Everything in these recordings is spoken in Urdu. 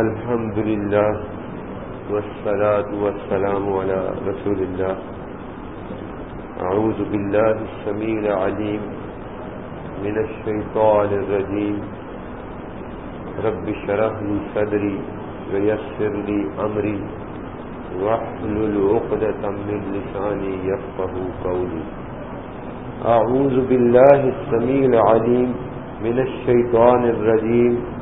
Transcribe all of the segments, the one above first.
الحمد لله والصلاة والسلام على رسول الله. أعوذ بالله السميع العليم من الشيطان الرجيم. رب شرح لي صدري ويسر لي أمري. واحلل عقدة من لساني يفقه قولي. أعوذ بالله السميع العليم من الشيطان الرجيم.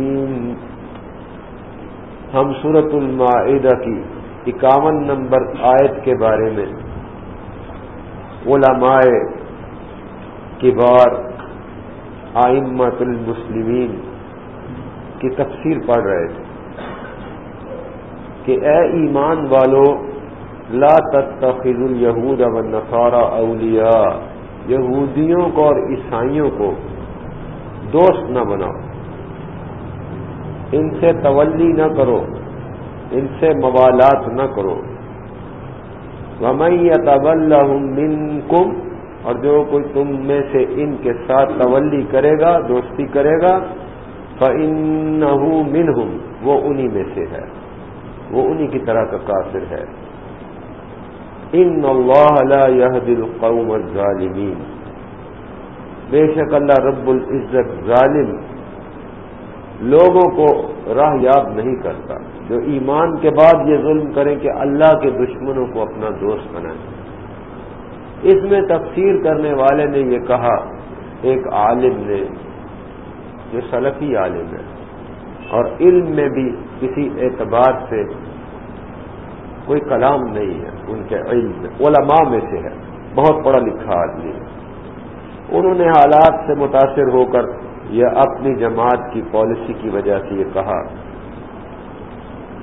ہم سورت المائدہ کی اکاون نمبر آیت کے بارے میں علماء کبار آئمت المسلمین کی تفسیر پڑھ رہے تھے کہ اے ایمان والو، لا تتخذ الیہود والنصارى اولیاء، یہودیوں کو اور عیسائیوں کو دوست نہ بناؤ۔ ان سے تولی نہ کرو، ان سے موالات نہ کرو۔ ومئی طول منکم اور جو کوئی تم میں سے ان کے ساتھ تولی کرے گا، دوستی کرے گا فن منہم وہ انہی میں سے ہے۔ وہ انہی کی طرح کا کافر ہے۔ ان اللہ لا يهدي القوم الظالمین بے شک اللہ رب العزت ظالم لوگوں کو راہ یاب نہیں کرتا، جو ایمان کے بعد یہ ظلم کریں کہ اللہ کے دشمنوں کو اپنا دوست بنائیں۔ اس میں تفسیر کرنے والے نے یہ کہا، ایک عالم نے، جو سلفی عالم ہے، اور علم میں بھی کسی اعتبار سے کوئی کلام نہیں ہے، ان کے علم میں، علماء میں سے ہے، بہت پڑھا لکھا آدمی۔ ہے انہوں نے حالات سے متاثر ہو کر یا اپنی جماعت کی پالیسی کی وجہ سے یہ کہا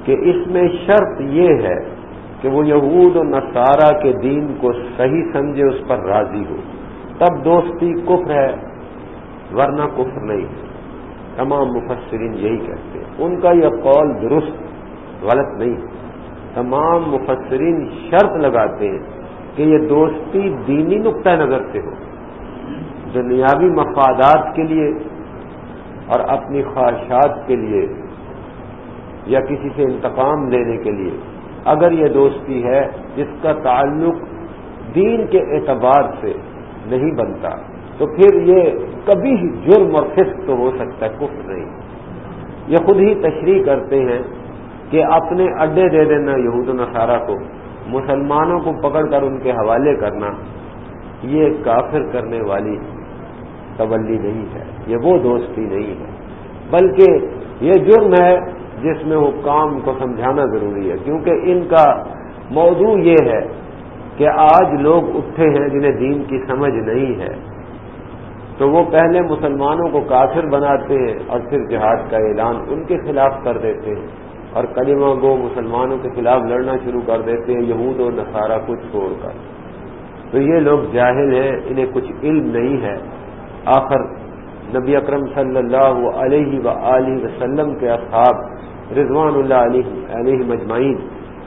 کہ اس میں شرط یہ ہے کہ وہ یہود و نصارہ کے دین کو صحیح سمجھے، اس پر راضی ہو۔ تب دوستی کفر ہے، ورنہ کفر نہیں۔ تمام مفسرین یہی کہتے ہیں۔ ان کا یہ قول درست، غلط نہیں۔ تمام مفسرین شرط لگاتے ہیں کہ یہ دوستی دینی نقطۂ نظر سے ہو۔ دنیاوی مفادات کے لیے اور اپنی خواہشات کے لیے یا کسی سے انتقام لینے کے لیے۔ اگر یہ دوستی ہے جس کا تعلق دین کے اعتبار سے نہیں بنتا، تو پھر یہ کبھی جرم اور فسق تو ہو سکتا ہے، کفر نہیں۔ یہ خود ہی تشریح کرتے ہیں کہ اپنے اڈے دے دینا یہود نصارہ کو، مسلمانوں کو پکڑ کر ان کے حوالے کرنا، یہ کافر کرنے والی تولی نہیں ہے، یہ وہ دوستی نہیں ہے۔ بلکہ یہ جرم ہے جس میں وہ کام کو سمجھانا ضروری ہے۔ کیونکہ ان کا موضوع یہ ہے کہ آج لوگ اٹھے ہیں جنہیں دین کی سمجھ نہیں ہے۔ تو وہ پہلے مسلمانوں کو کافر بناتے ہیں اور پھر جہاد کا اعلان ان کے خلاف کر دیتے ہیں۔ اور کلمہ گو مسلمانوں کے خلاف لڑنا شروع کر دیتے ہیں، یہود اور نصارہ کچھ چھوڑ کر۔ تو یہ لوگ جاہل ہیں، انہیں کچھ علم نہیں ہے۔ آخر نبی اکرم صلی اللہ علیہ و وسلم کے اصحاب رضوان اللہ علیہ علیہ مجمعین،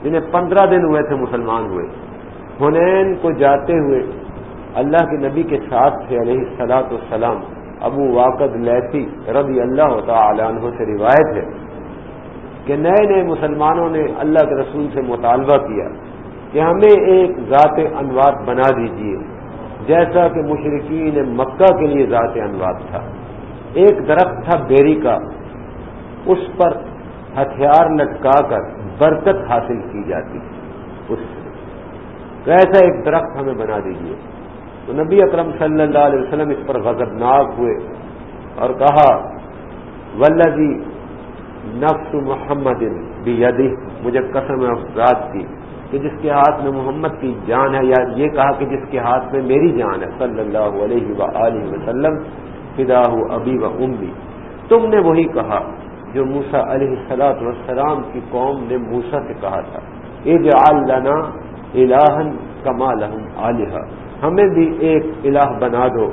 جنہیں پندرہ دن ہوئے تھے مسلمان ہوئے۔ حنین کو جاتے ہوئے اللہ کے نبی کے ساتھ تھے علیہ السلاط والسلام۔ ابو واقد لیسی رضی اللہ تعالی عنہ سے روایت ہے کہ نئے نئے مسلمانوں نے اللہ کے رسول سے مطالبہ کیا کہ ہمیں ایک ذات انواد بنا دیجیے جیسا کہ مشرقین مکہ کے لیے ذات انواد تھا۔ ایک درخت تھا بیری کا۔ اس پر ہتھیار لٹکا کر برکت حاصل کی جاتی۔ اس سے ایسا ایک درخت ہمیں بنا دیجیے تو نبی اکرم صلی اللہ علیہ وسلم اس پر غضبناک ہوئے اور کہا ولدی نفس محمد بھی مجھے قسم افراد کی کہ جس کے ہاتھ میں محمد کی جان ہے، یا یہ کہا کہ جس کے ہاتھ میں میری جان ہے، صلی اللہ علیہ و وسلم فدا ابی و امی۔ تم نے وہی کہا جو موسا علیہ سلاط وسلام کی قوم نے موسا سے کہا تھا۔ اے لنا الہن کما لہم علیہ ہمیں بھی ایک الہ بنا دو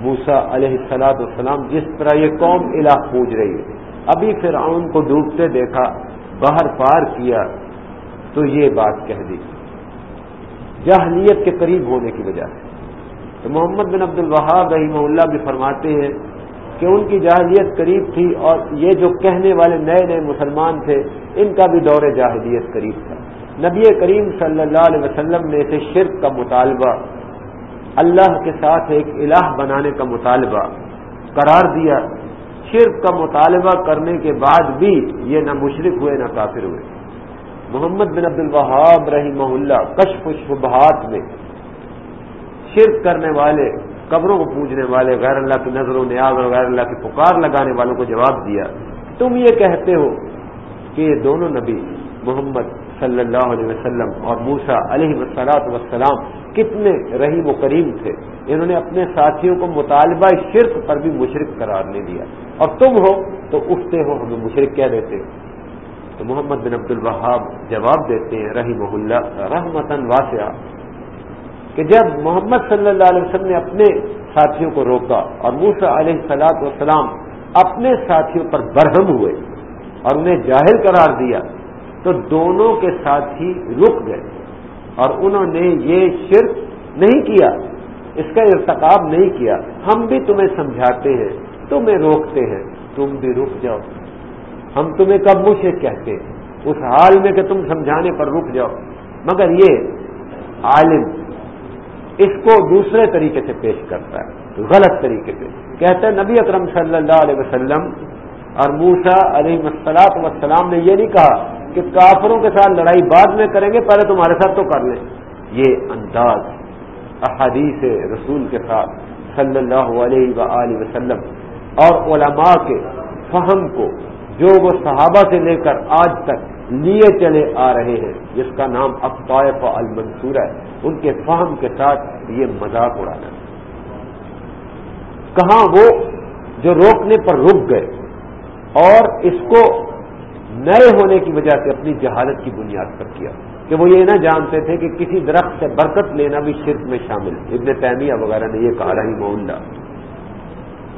موسا علیہ سلاط والسلام، جس طرح یہ قوم الہ پوج رہی ہے۔ ابھی فرعون کو ڈوبتے دیکھا باہر پار کیا۔ تو یہ بات کہہ دی جہلیت کے قریب ہونے کی وجہ سے تو محمد بن عبد الوہاب رحمہ اللہ بھی فرماتے ہیں کہ ان کی جاہلیت قریب تھی اور یہ جو کہنے والے نئے نئے مسلمان تھے، ان کا بھی دور جاہلیت قریب تھا۔ نبی کریم صلی اللہ علیہ وسلم نے اسے شرک کا مطالبہ، اللہ کے ساتھ ایک الہ بنانے کا مطالبہ قرار دیا۔ شرک کا مطالبہ کرنے کے بعد بھی یہ نہ مشرق ہوئے نہ کافر ہوئے۔ محمد بن عبد الوہاب رحمہ اللہ کشف شبہات میں شرک کرنے والے، قبروں کو پوجنے والے، غیر اللہ کی نظر و نیاز اور غیر اللہ کی پکار لگانے والوں کو جواب دیا۔ تم یہ کہتے ہو کہ یہ دونوں نبی محمد صلی اللہ علیہ وسلم اور موسا علیہ وسلاط وسلام کتنے رحیم و کریم تھے۔ انہوں نے اپنے ساتھیوں کو مطالبہ شرک پر بھی مشرق قرار لے دیا۔ اور تم ہو تو اٹھتے ہو، ہمیں مشرق کہہ دیتے۔ تو محمد بن عبد الوہاب جواب دیتے ہیں رحیم اللہ رحمتن واسعہ، کہ جب محمد صلی اللہ علیہ وسلم نے اپنے ساتھیوں کو روکا اور موسا علیہ سلاط وسلام اپنے ساتھیوں پر برہم ہوئے اور انہیں جاہل قرار دیا، تو دونوں کے ساتھی رک گئے اور انہوں نے یہ شرک نہیں کیا، اس کا ارتقاب نہیں کیا۔ ہم بھی تمہیں سمجھاتے ہیں، تمہیں روکتے ہیں، تم بھی رک جاؤ۔ ہم تمہیں کب مشرق کہتے اس حال میں کہ تم سمجھانے پر رک جاؤ۔ مگر یہ عالم اس کو دوسرے طریقے سے پیش کرتا ہے، غلط طریقے سے۔ کہتا ہے، نبی اکرم صلی اللہ علیہ وسلم اور موسا علیہ مسلاط وسلام نے یہ نہیں کہا کہ کافروں کے ساتھ لڑائی بعد میں کریں گے، پہلے تمہارے ساتھ تو کر لیں۔ یہ انداز، احادیث رسول کے ساتھ صلی اللہ علیہ و وسلم اور علماء کے فہم کو جو وہ صحابہ سے لے کر آج تک لیے چلے آ رہے ہیں، جس کا نام اقطائف المنصور ہے، ان کے فہم کے ساتھ یہ مذاق اڑانا۔ کہاں وہ جو روکنے پر رک گئے اور اس کو نئے ہونے کی وجہ سے اپنی جہالت کی بنیاد پر کیا۔ کہ وہ یہ نہ جانتے تھے کہ کسی درخت سے برکت لینا بھی شرک میں شامل ابن تیمیہ وغیرہ نے یہ کہا رہی محلہ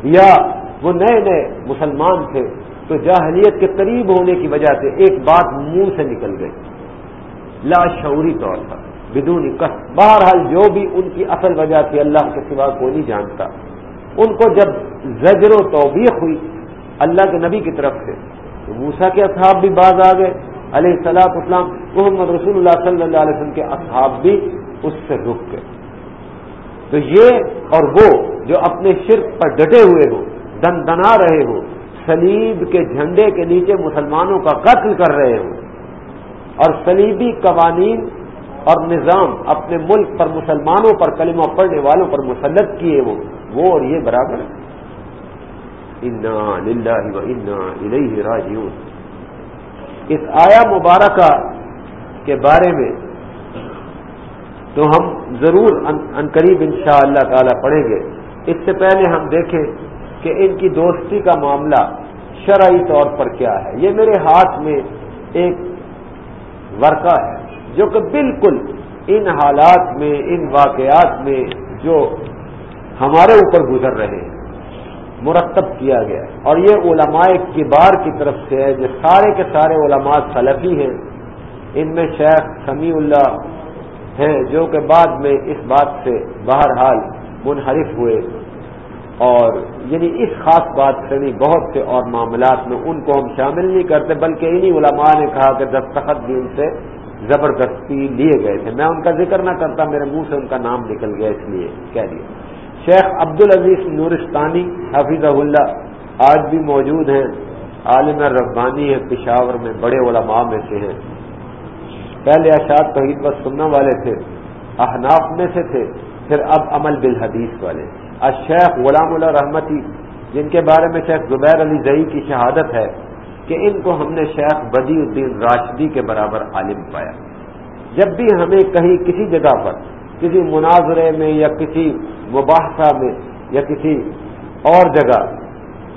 یا وہ نئے نئے مسلمان تھے تو جاہلیت کے قریب ہونے کی وجہ سے ایک بات منہ سے نکل گئی۔ لاشعوری طور پر، بدون کس بہرحال جو بھی ان کی اصل وجہ تھی، اللہ کے سوا کو نہیں جانتا۔ ان کو جب زجر و توبیخ ہوئی اللہ کے نبی کی طرف سے، تو موسا کے اصحاب بھی باز آ گئے۔ علیہ السلاط اسلام محمد رسول اللہ صلی اللہ علیہ وسلم کے اصحاب بھی اس سے رک گئے۔ تو یہ اور وہ جو اپنے شرک پر ڈٹے ہوئے ہو دن دنا رہے ہوں سلیب کے جھنڈے کے نیچے مسلمانوں کا قتل کر رہے ہوں اور سلیبی قوانین اور نظام اپنے ملک پر مسلمانوں پر کلمہ پڑھنے والوں پر مسلط کیے وہ وہ اور یہ برابر راجیون اس آیا مبارکہ کے بارے میں تو ہم ضرور انقریب ان شاء اللہ تعالی پڑھیں گے۔ اس سے پہلے ہم دیکھیں کہ ان کی دوستی کا معاملہ شرعی طور پر کیا ہے۔ یہ میرے ہاتھ میں ایک ورقہ ہے جو کہ بالکل ان حالات میں، ان واقعات میں جو ہمارے اوپر گزر رہے ہیں، مرتب کیا گیا ہے۔ اور یہ علماء کبار کی طرف سے ہے جو سارے کے سارے علماء سلفی ہیں۔ ان میں شیخ سمیع اللہ ہیں جو کہ بعد میں اس بات سے بہرحال منحرف ہوئے۔ اور یعنی اس خاص بات سے نہیں، بہت سے اور معاملات میں ان کو ہم شامل نہیں کرتے، بلکہ انہی علماء نے کہا کہ دستخط بھی ان سے زبردستی لیے گئے تھے۔ میں ان کا ذکر نہ کرتا، میرے منہ سے ان کا نام نکل گیا، اس لیے کہہ دیا۔ شیخ عبد العزیز نورستانی حفیظ اللہ آج بھی موجود ہیں، عالم ربانی ہے پشاور میں بڑے علماء میں سے ہیں۔ پہلے اشاد توحید پر سننے والے تھے، احناف میں سے تھے، پھر اب عمل بالحدیث والے۔ شیخ غلام اللہ رحمتی، جن کے بارے میں شیخ زبیر علی زئی کی شہادت ہے کہ ان کو ہم نے شیخ بدی الدین راشدی کے برابر عالم پایا۔ جب بھی ہمیں کہیں کسی جگہ پر، کسی مناظرے میں یا کسی مباحثہ میں یا کسی اور جگہ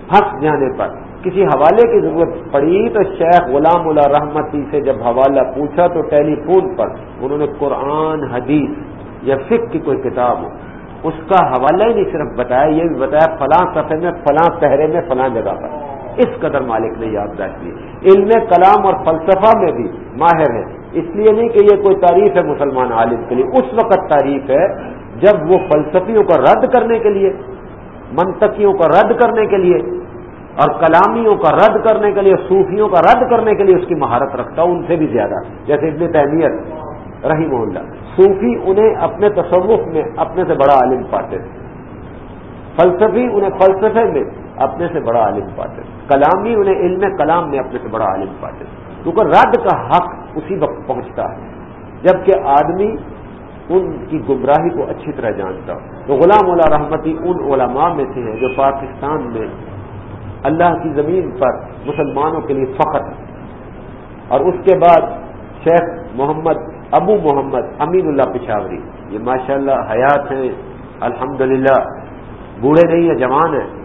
پھنس جانے پر کسی حوالے کی ضرورت پڑی تو شیخ غلام اللہ رحمتی سے جب حوالہ پوچھا تو ٹیلی فون پر انہوں نے قرآن، حدیث یا فکر کی کوئی کتاب ہو۔ اس کا حوالہ ہی نہیں صرف بتایا، یہ بھی بتایا فلاں صفحے میں، فلاں پہرے میں، فلاں جگہ پر۔ اس قدر مالک نے یادداشت کی علم کلام اور فلسفہ میں بھی ماہر ہے۔ اس لیے نہیں کہ یہ کوئی تعریف ہے مسلمان عالم کے لیے۔ اس وقت تعریف ہے جب وہ فلسفیوں کو رد کرنے کے لیے، منطقیوں کو رد کرنے کے لیے اور کلامیوں کا رد کرنے کے لیے، صوفیوں کا رد کرنے کے لیے اس کی مہارت رکھتا ہوں ان سے بھی زیادہ۔ جیسے ابن تہمیت رہی محلہ صوفی انہیں اپنے تصوف میں اپنے سے بڑا عالم پاتے تھے۔ فلسفی انہیں فلسفے میں اپنے سے بڑا عالم پاتے تھے۔ کلامی انہیں علم کلام میں اپنے سے بڑا عالم پاتے تھے۔ کیونکہ رد کا حق اسی وقت پہنچتا ہے، جبکہ آدمی ان کی گمراہی کو اچھی طرح جانتا تو غلام اللہ رحمتی ان علماء میں سے ہیں جو پاکستان میں اللہ کی زمین پر مسلمانوں کے لیے فخر۔ ہے اور اس کے بعد شیخ محمد ابو محمد امین اللہ پشاوری۔ یہ ماشاء اللہ حیات ہیں الحمد بوڑھے نہیں ہیں، جوان ہیں۔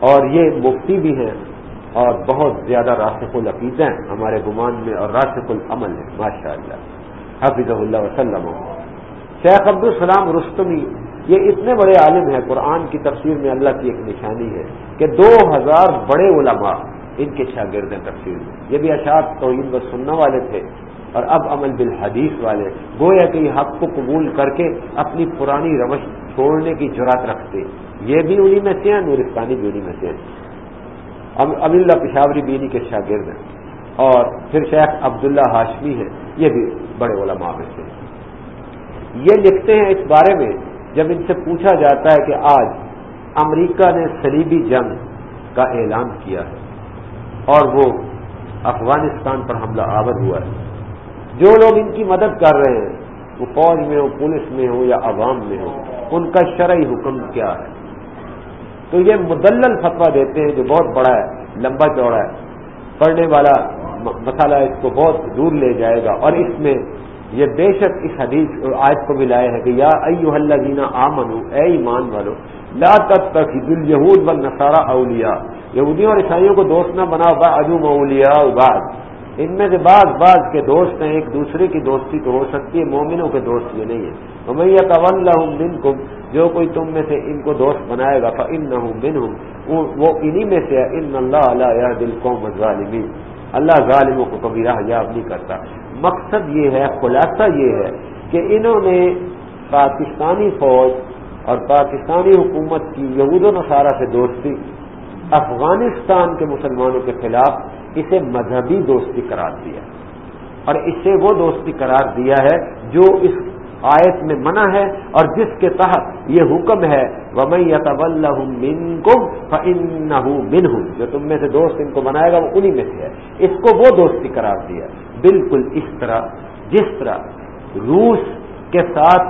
اور یہ مفتی بھی ہیں اور بہت زیادہ راسف العقید ہیں ہمارے گمان میں اور راسف العمل ہے ماشاء اللہ اللہ وسلم۔ شیخ عبد السلام رستمی، یہ اتنے بڑے عالم ہیں، قرآن کی تفسیر میں اللہ کی ایک نشانی ہے کہ دو ہزار بڑے علماء ان کے شاگرد ہیں تفسیر میں۔ یہ بھی اشاعت توہین و سننے والے تھے۔ اور اب عمل بالحدیث والے گویا کہ یہ حق کو قبول کر کے اپنی پرانی روش چھوڑنے کی جرات رکھتے یہ بھی انہیں میں سے ہیں، نورستانی بھی انہیں میں سے ہیں۔ ابی اللہ پشاوری بینی کے شاگرد ہیں۔ اور پھر شیخ عبداللہ ہاشمی ہیں، یہ بھی بڑے علماء میں سے یہ لکھتے ہیں اس بارے میں، جب ان سے پوچھا جاتا ہے کہ آج امریکہ نے سلیبی جنگ کا اعلان کیا ہے اور وہ افغانستان پر حملہ آور ہوا ہے۔ جو لوگ ان کی مدد کر رہے ہیں، وہ فوج میں ہو، پولیس میں ہو یا عوام میں ہو، ان کا شرعی حکم کیا ہے؟ تو یہ مدلل فتوا دیتے ہیں جو بہت بڑا ہے، لمبا چوڑا ہے۔ پڑھنے والا مسئلہ اس کو بہت دور لے جائے گا اور اس میں یہ بے شک اس حدیث آج کو بھی لائے ہے کہ یا ایو اللہ دینا آ منو اے ایمان والو، لا تب تک یہود بل نسارا اولیا یہودیوں اور عیسائیوں کو دوست نہ بناؤ با اجوم اولیا اباد ان میں سے بعض بعض کے دوست ہیں، ایک دوسرے کی دوستی تو ہو سکتی ہے، مومنوں کے دوست یہ نہیں ہے۔ میں طول بن کم جو کوئی تم میں سے ان کو دوست بنائے گا ان نہ بن ہوں وہ انہی میں سے ان اللہ علیہ دل قوم ظالمی اللہ ظالموں کو کبھی راہ یاب نہیں کرتا۔ مقصد یہ ہے، خلاصہ یہ ہے کہ انہوں نے پاکستانی فوج اور پاکستانی حکومت کی یہود و نصارہ سے دوستی، افغانستان کے مسلمانوں کے خلاف اسے مذہبی دوستی قرار دیا اور اسے وہ دوستی قرار دیا ہے جو اس آیت میں منع ہے اور جس کے تحت یہ حکم ہے وہ میں من بن ہوں جو تم میں سے دوست ان کو بنائے گا، وہ انہی میں سے ہے۔ اس کو وہ دوستی قرار دیا بالکل اس طرح، جس طرح روس کے ساتھ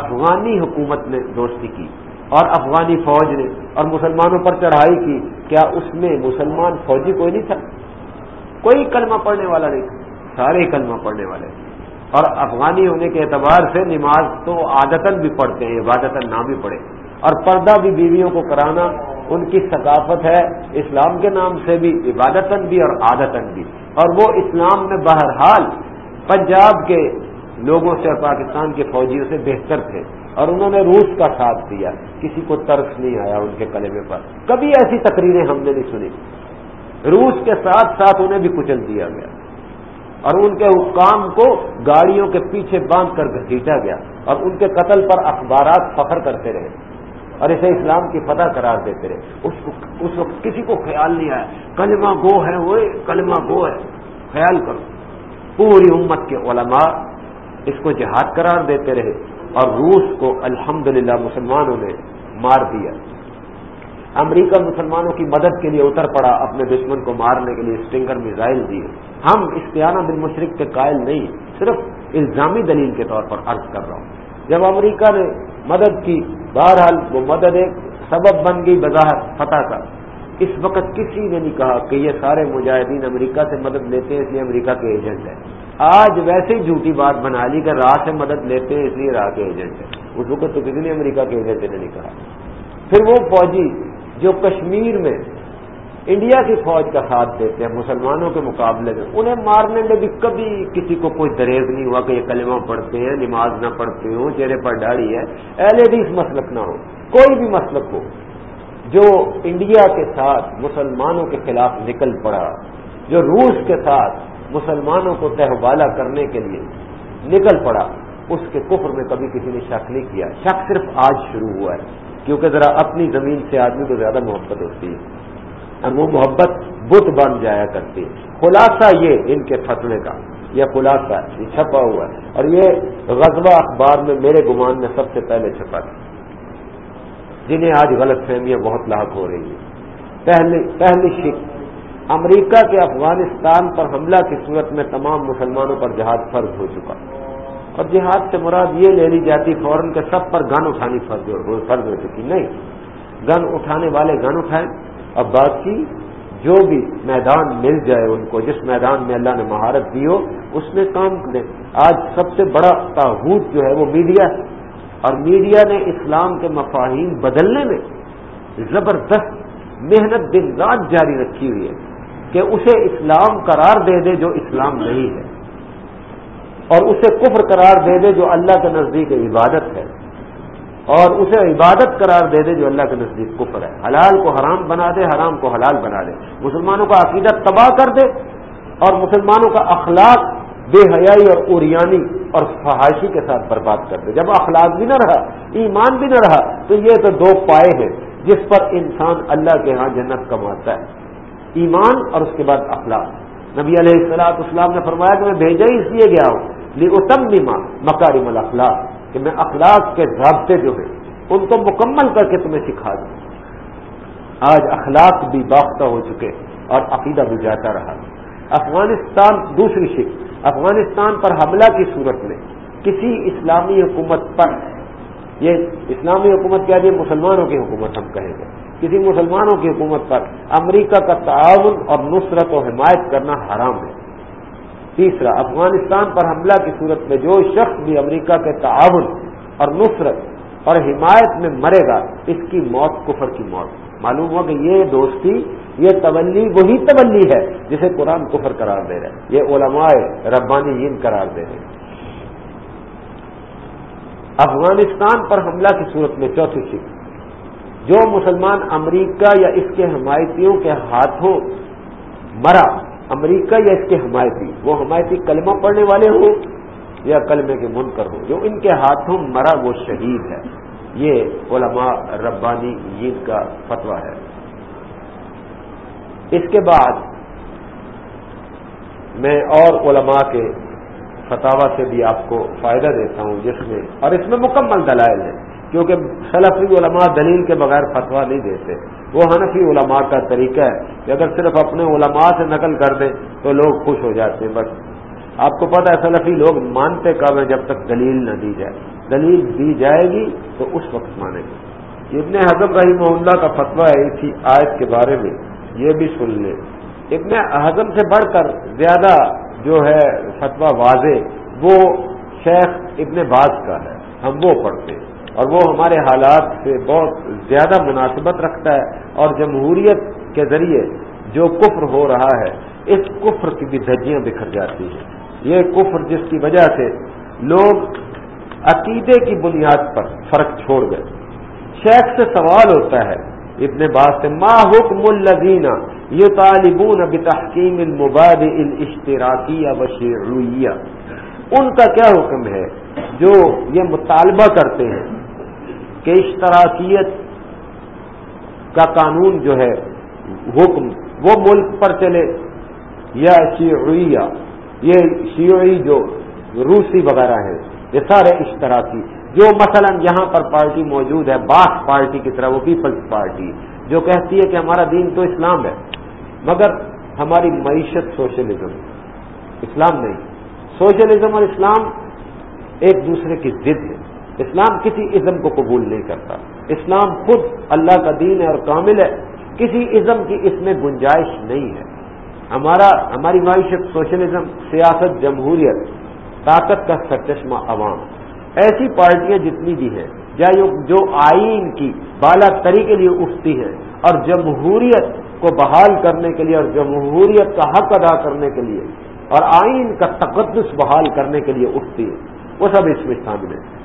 افغانی حکومت نے دوستی کی اور افغانی فوج نے اور مسلمانوں پر چڑھائی کی، کیا اس میں مسلمان فوجی کوئی نہیں تھا؟ کوئی کلمہ پڑھنے والا نہیں سارے کلمہ پڑھنے والے اور افغانی ہونے کے اعتبار سے نماز تو عادتن بھی پڑھتے ہیں، عبادتاً نہ بھی پڑھے اور پردہ بھی بیویوں کو کرانا ان کی ثقافت ہے، اسلام کے نام سے بھی، عبادتاً بھی اور عادتاً بھی۔ اور وہ اسلام میں بہرحال پنجاب کے لوگوں سے اور پاکستان کے فوجیوں سے بہتر تھے۔ اور انہوں نے روس کا ساتھ دیا، کسی کو ترس نہیں آیا ان کے کلمے پر۔ کبھی ایسی تقریریں ہم نے نہیں سنی۔ روس کے ساتھ ساتھ انہیں بھی کچل دیا گیا۔ اور ان کے حکام کو گاڑیوں کے پیچھے باندھ کر گھسیٹا گیا اور ان کے قتل پر اخبارات فخر کرتے رہے اور اسے اسلام کی فتح قرار دیتے رہے۔ اس کو اس وقت کسی کو خیال نہیں آیا۔ کلمہ گو ہے وہ، کلمہ گو ہے۔ خیال کرو۔ پوری امت کے علماء اس کو جہاد قرار دیتے رہے اور روس کو الحمدللہ مسلمانوں نے مار دیا۔ امریکہ مسلمانوں کی مدد کے لیے اتر پڑا، اپنے دشمن کو مارنے کے لیے اسٹنگر میزائل دیے۔ ہم استعانہ بن مشرق کے قائل نہیں، صرف الزامی دلیل کے طور پر عرض کر رہا ہوں۔ جب امریکہ نے مدد کی، بہرحال وہ مدد ایک سبب بن گئی بظاہر فتح کا۔ اس وقت کسی نے نہیں کہا کہ یہ سارے مجاہدین امریکہ سے مدد لیتے ہیں، اس لیے امریکہ کے ایجنٹ ہیں۔ آج ویسے ہی جھوٹی بات بنا لی کہ راہ سے مدد لیتے ہیں، اس لیے راہ کے ایجنٹ ہیں۔ اس وقت تو کسی نے امریکہ کے ایجنٹ نے نہیں کہا۔ پھر وہ فوجی جو کشمیر میں انڈیا کی فوج کا ساتھ دیتے ہیں، مسلمانوں کے مقابلے میں، انہیں مارنے میں بھی کبھی کسی کو کوئی دریغ نہیں ہوا کہ یہ کلمہ پڑھتے ہیں، نماز نہ پڑھتے ہوں، چہرے پر ڈاڑی ہے۔ اہل حدیث مسلک نہ ہو کوئی بھی مسلک ہو، جو انڈیا کے ساتھ مسلمانوں کے خلاف نکل پڑا، جو روس کے ساتھ مسلمانوں کو تہوالا کرنے کے لیے نکل پڑا، اس کے کفر میں کبھی کسی نے شک نہیں کیا۔ شک صرف آج شروع ہوا ہے۔ کیونکہ ذرا اپنی زمین سے آدمی کو زیادہ محبت ہوتی ہے۔ اور وہ محبت بت بن جایا کرتی ہے۔ خلاصہ یہ ان کے فتوے کا، یہ خلاصہ، یہ چھپا ہوا ہے۔ اور یہ غزبہ اخبار میں میرے گمان میں سب سے پہلے چھپا تھا جنہیں آج غلط فہمیاں بہت لاحق ہو رہی ہیں۔ پہلی پہلی شک، امریکہ کے افغانستان پر حملہ کی صورت میں تمام مسلمانوں پر جہاد فرض ہو چکا۔ اور جہاد سے مراد یہ لے لی جاتی فوراً کے سب پر گن اٹھانی فرض ہو چکی۔ نہیں۔ گن اٹھانے والے گن اٹھائیں اب باقی جو بھی میدان مل جائے ان کو، جس میدان میں اللہ نے مہارت دی ہو، اس میں کام کریں۔ آج سب سے بڑا تاحود جو ہے وہ میڈیا ہے۔ اور میڈیا نے اسلام کے مفاہیم بدلنے میں زبردست محنت دن رات جاری رکھی ہوئی ہے کہ اسے اسلام قرار دے دے جو اسلام نہیں ہے۔ اور اسے کفر قرار دے دے جو اللہ کے نزدیک عبادت ہے اور اسے عبادت قرار دے دے جو اللہ کے نزدیک کفر ہے۔ حلال کو حرام بنا دے، حرام کو حلال بنا دے۔ مسلمانوں کا عقیدہ تباہ کر دے اور مسلمانوں کا اخلاق بے حیائی اور اوریانی اور فحاشی کے ساتھ برباد کر دے۔ جب اخلاق بھی نہ رہا، ایمان بھی نہ رہا، تو یہ تو دو پائے ہیں جس پر انسان اللہ کے ہاں جنت کماتا ہے۔ ایمان اور اس کے بعد اخلاق۔ نبی علیہ السلاط اسلام نے فرمایا کہ میں بھیجا ہی اس لیے گیا ہوں اتم نیما مکارم الاخلاق کہ میں اخلاق کے ضابطے جو ہیں، ان کو مکمل کر کے تمہیں سکھا دوں۔ آج اخلاق بھی باختہ ہو چکے اور عقیدہ بھی جاتا رہا۔ افغانستان، دوسری شک افغانستان پر حملہ کی صورت میں کسی اسلامی حکومت پر، یہ اسلامی حکومت کیا جائے مسلمانوں کی حکومت ہم کہیں گے۔ کسی مسلمانوں کی حکومت پر امریکہ کا تعاون اور نصرت و حمایت کرنا حرام ہے۔ تیسرا، افغانستان پر حملہ کی صورت میں جو شخص بھی امریکہ کے تعاون اور نصرت اور حمایت میں مرے گا، اس کی موت، کفر کی موت۔ معلوم ہوا کہ یہ دوستی، یہ تولی، وہی تولی ہے جسے قرآن کفر قرار دے رہے یہ علماء ربانی یین قرار دے رہے ہیں۔ افغانستان پر حملہ کی صورت میں چوتھی سکھ جو مسلمان امریکہ یا اس کے حمایتیوں کے ہاتھوں مرا، امریکہ یا اس کے حمایتی، وہ حمایتی کلمہ پڑھنے والے ہوں یا کلمے کے منکر ہوں؟ جو ان کے ہاتھوں مرا، وہ شہید ہے۔ یہ علماء ربانی عید کا فتویٰ ہے۔ اس کے بعد میں اور علماء کے فتوا سے بھی آپ کو فائدہ دیتا ہوں، جس میں اور اس میں مکمل دلائل ہے کیونکہ سلفی علماء دلیل کے بغیر فتوا نہیں دیتے۔ وہ حنفی علماء کا طریقہ ہے کہ اگر صرف اپنے علماء سے نقل کر دیں تو لوگ خوش ہو جاتے ہیں، بس۔ آپ کو پتا ہے سلفی لوگ مانتے کب ہیں جب تک دلیل نہ دی جائے۔ دلیل دی جائے گی تو اس وقت مانیں گے۔ ابن حضم رحیم اللہ کا فتویٰ ہے اسی آیت کے بارے میں، یہ بھی سن لیں۔ ابن حضم سے بڑھ کر زیادہ جو ہے فتویٰ واضح، وہ شیخ ابن باز کا ہے۔ ہم وہ پڑھتے ہیں۔ اور وہ ہمارے حالات سے بہت زیادہ مناسبت رکھتا ہے اور جمہوریت کے ذریعے جو کفر ہو رہا ہے، اس کفر کی بھی دھجیاں بکھر جاتی ہیں۔ یہ کفر جس کی وجہ سے لوگ عقیدے کی بنیاد پر فرق چھوڑ گئے۔ شیخ سے سوال ہوتا ہے اتنے بات سے، ما حکم الزینہ یہ طالبون بتحکیم المباد الاشتراکی یا ان کا کیا حکم ہے؟ جو یہ مطالبہ کرتے ہیں۔ کہ اشتراکیت کا قانون جو ہے، حکم، وہ ملک پر چلے۔ یا شیعیہ، یہ شیعی جو روسی وغیرہ ہے یہ سارے اشتراکی جو مثلا یہاں پر پارٹی موجود ہے، باس پارٹی کی طرح، وہ پیپلز پارٹی۔ جو کہتی ہے کہ ہمارا دین تو اسلام ہے، مگر ہماری معیشت سوشلزم۔ اسلام نہیں۔ سوشلزم اور اسلام ایک دوسرے کی ضد ہے۔ اسلام کسی ازم کو قبول نہیں کرتا۔ اسلام خود اللہ کا دین ہے اور کامل ہے۔ کسی ازم کی اس میں گنجائش نہیں ہے۔ ہمارا، ہماری معیشت، سوشلزم، سیاست، جمہوریت، طاقت کا سرچشمہ عوام۔ ایسی پارٹیاں جتنی بھی ہیں جو آئین کی بالا تری کے لیے اٹھتی ہیں اور جمہوریت کو بحال کرنے کے لیے اور جمہوریت کا حق ادا کرنے کے لیے اور آئین کا تقدس بحال کرنے کے لیے اٹھتی ہے وہ سب اس میں شامل ہے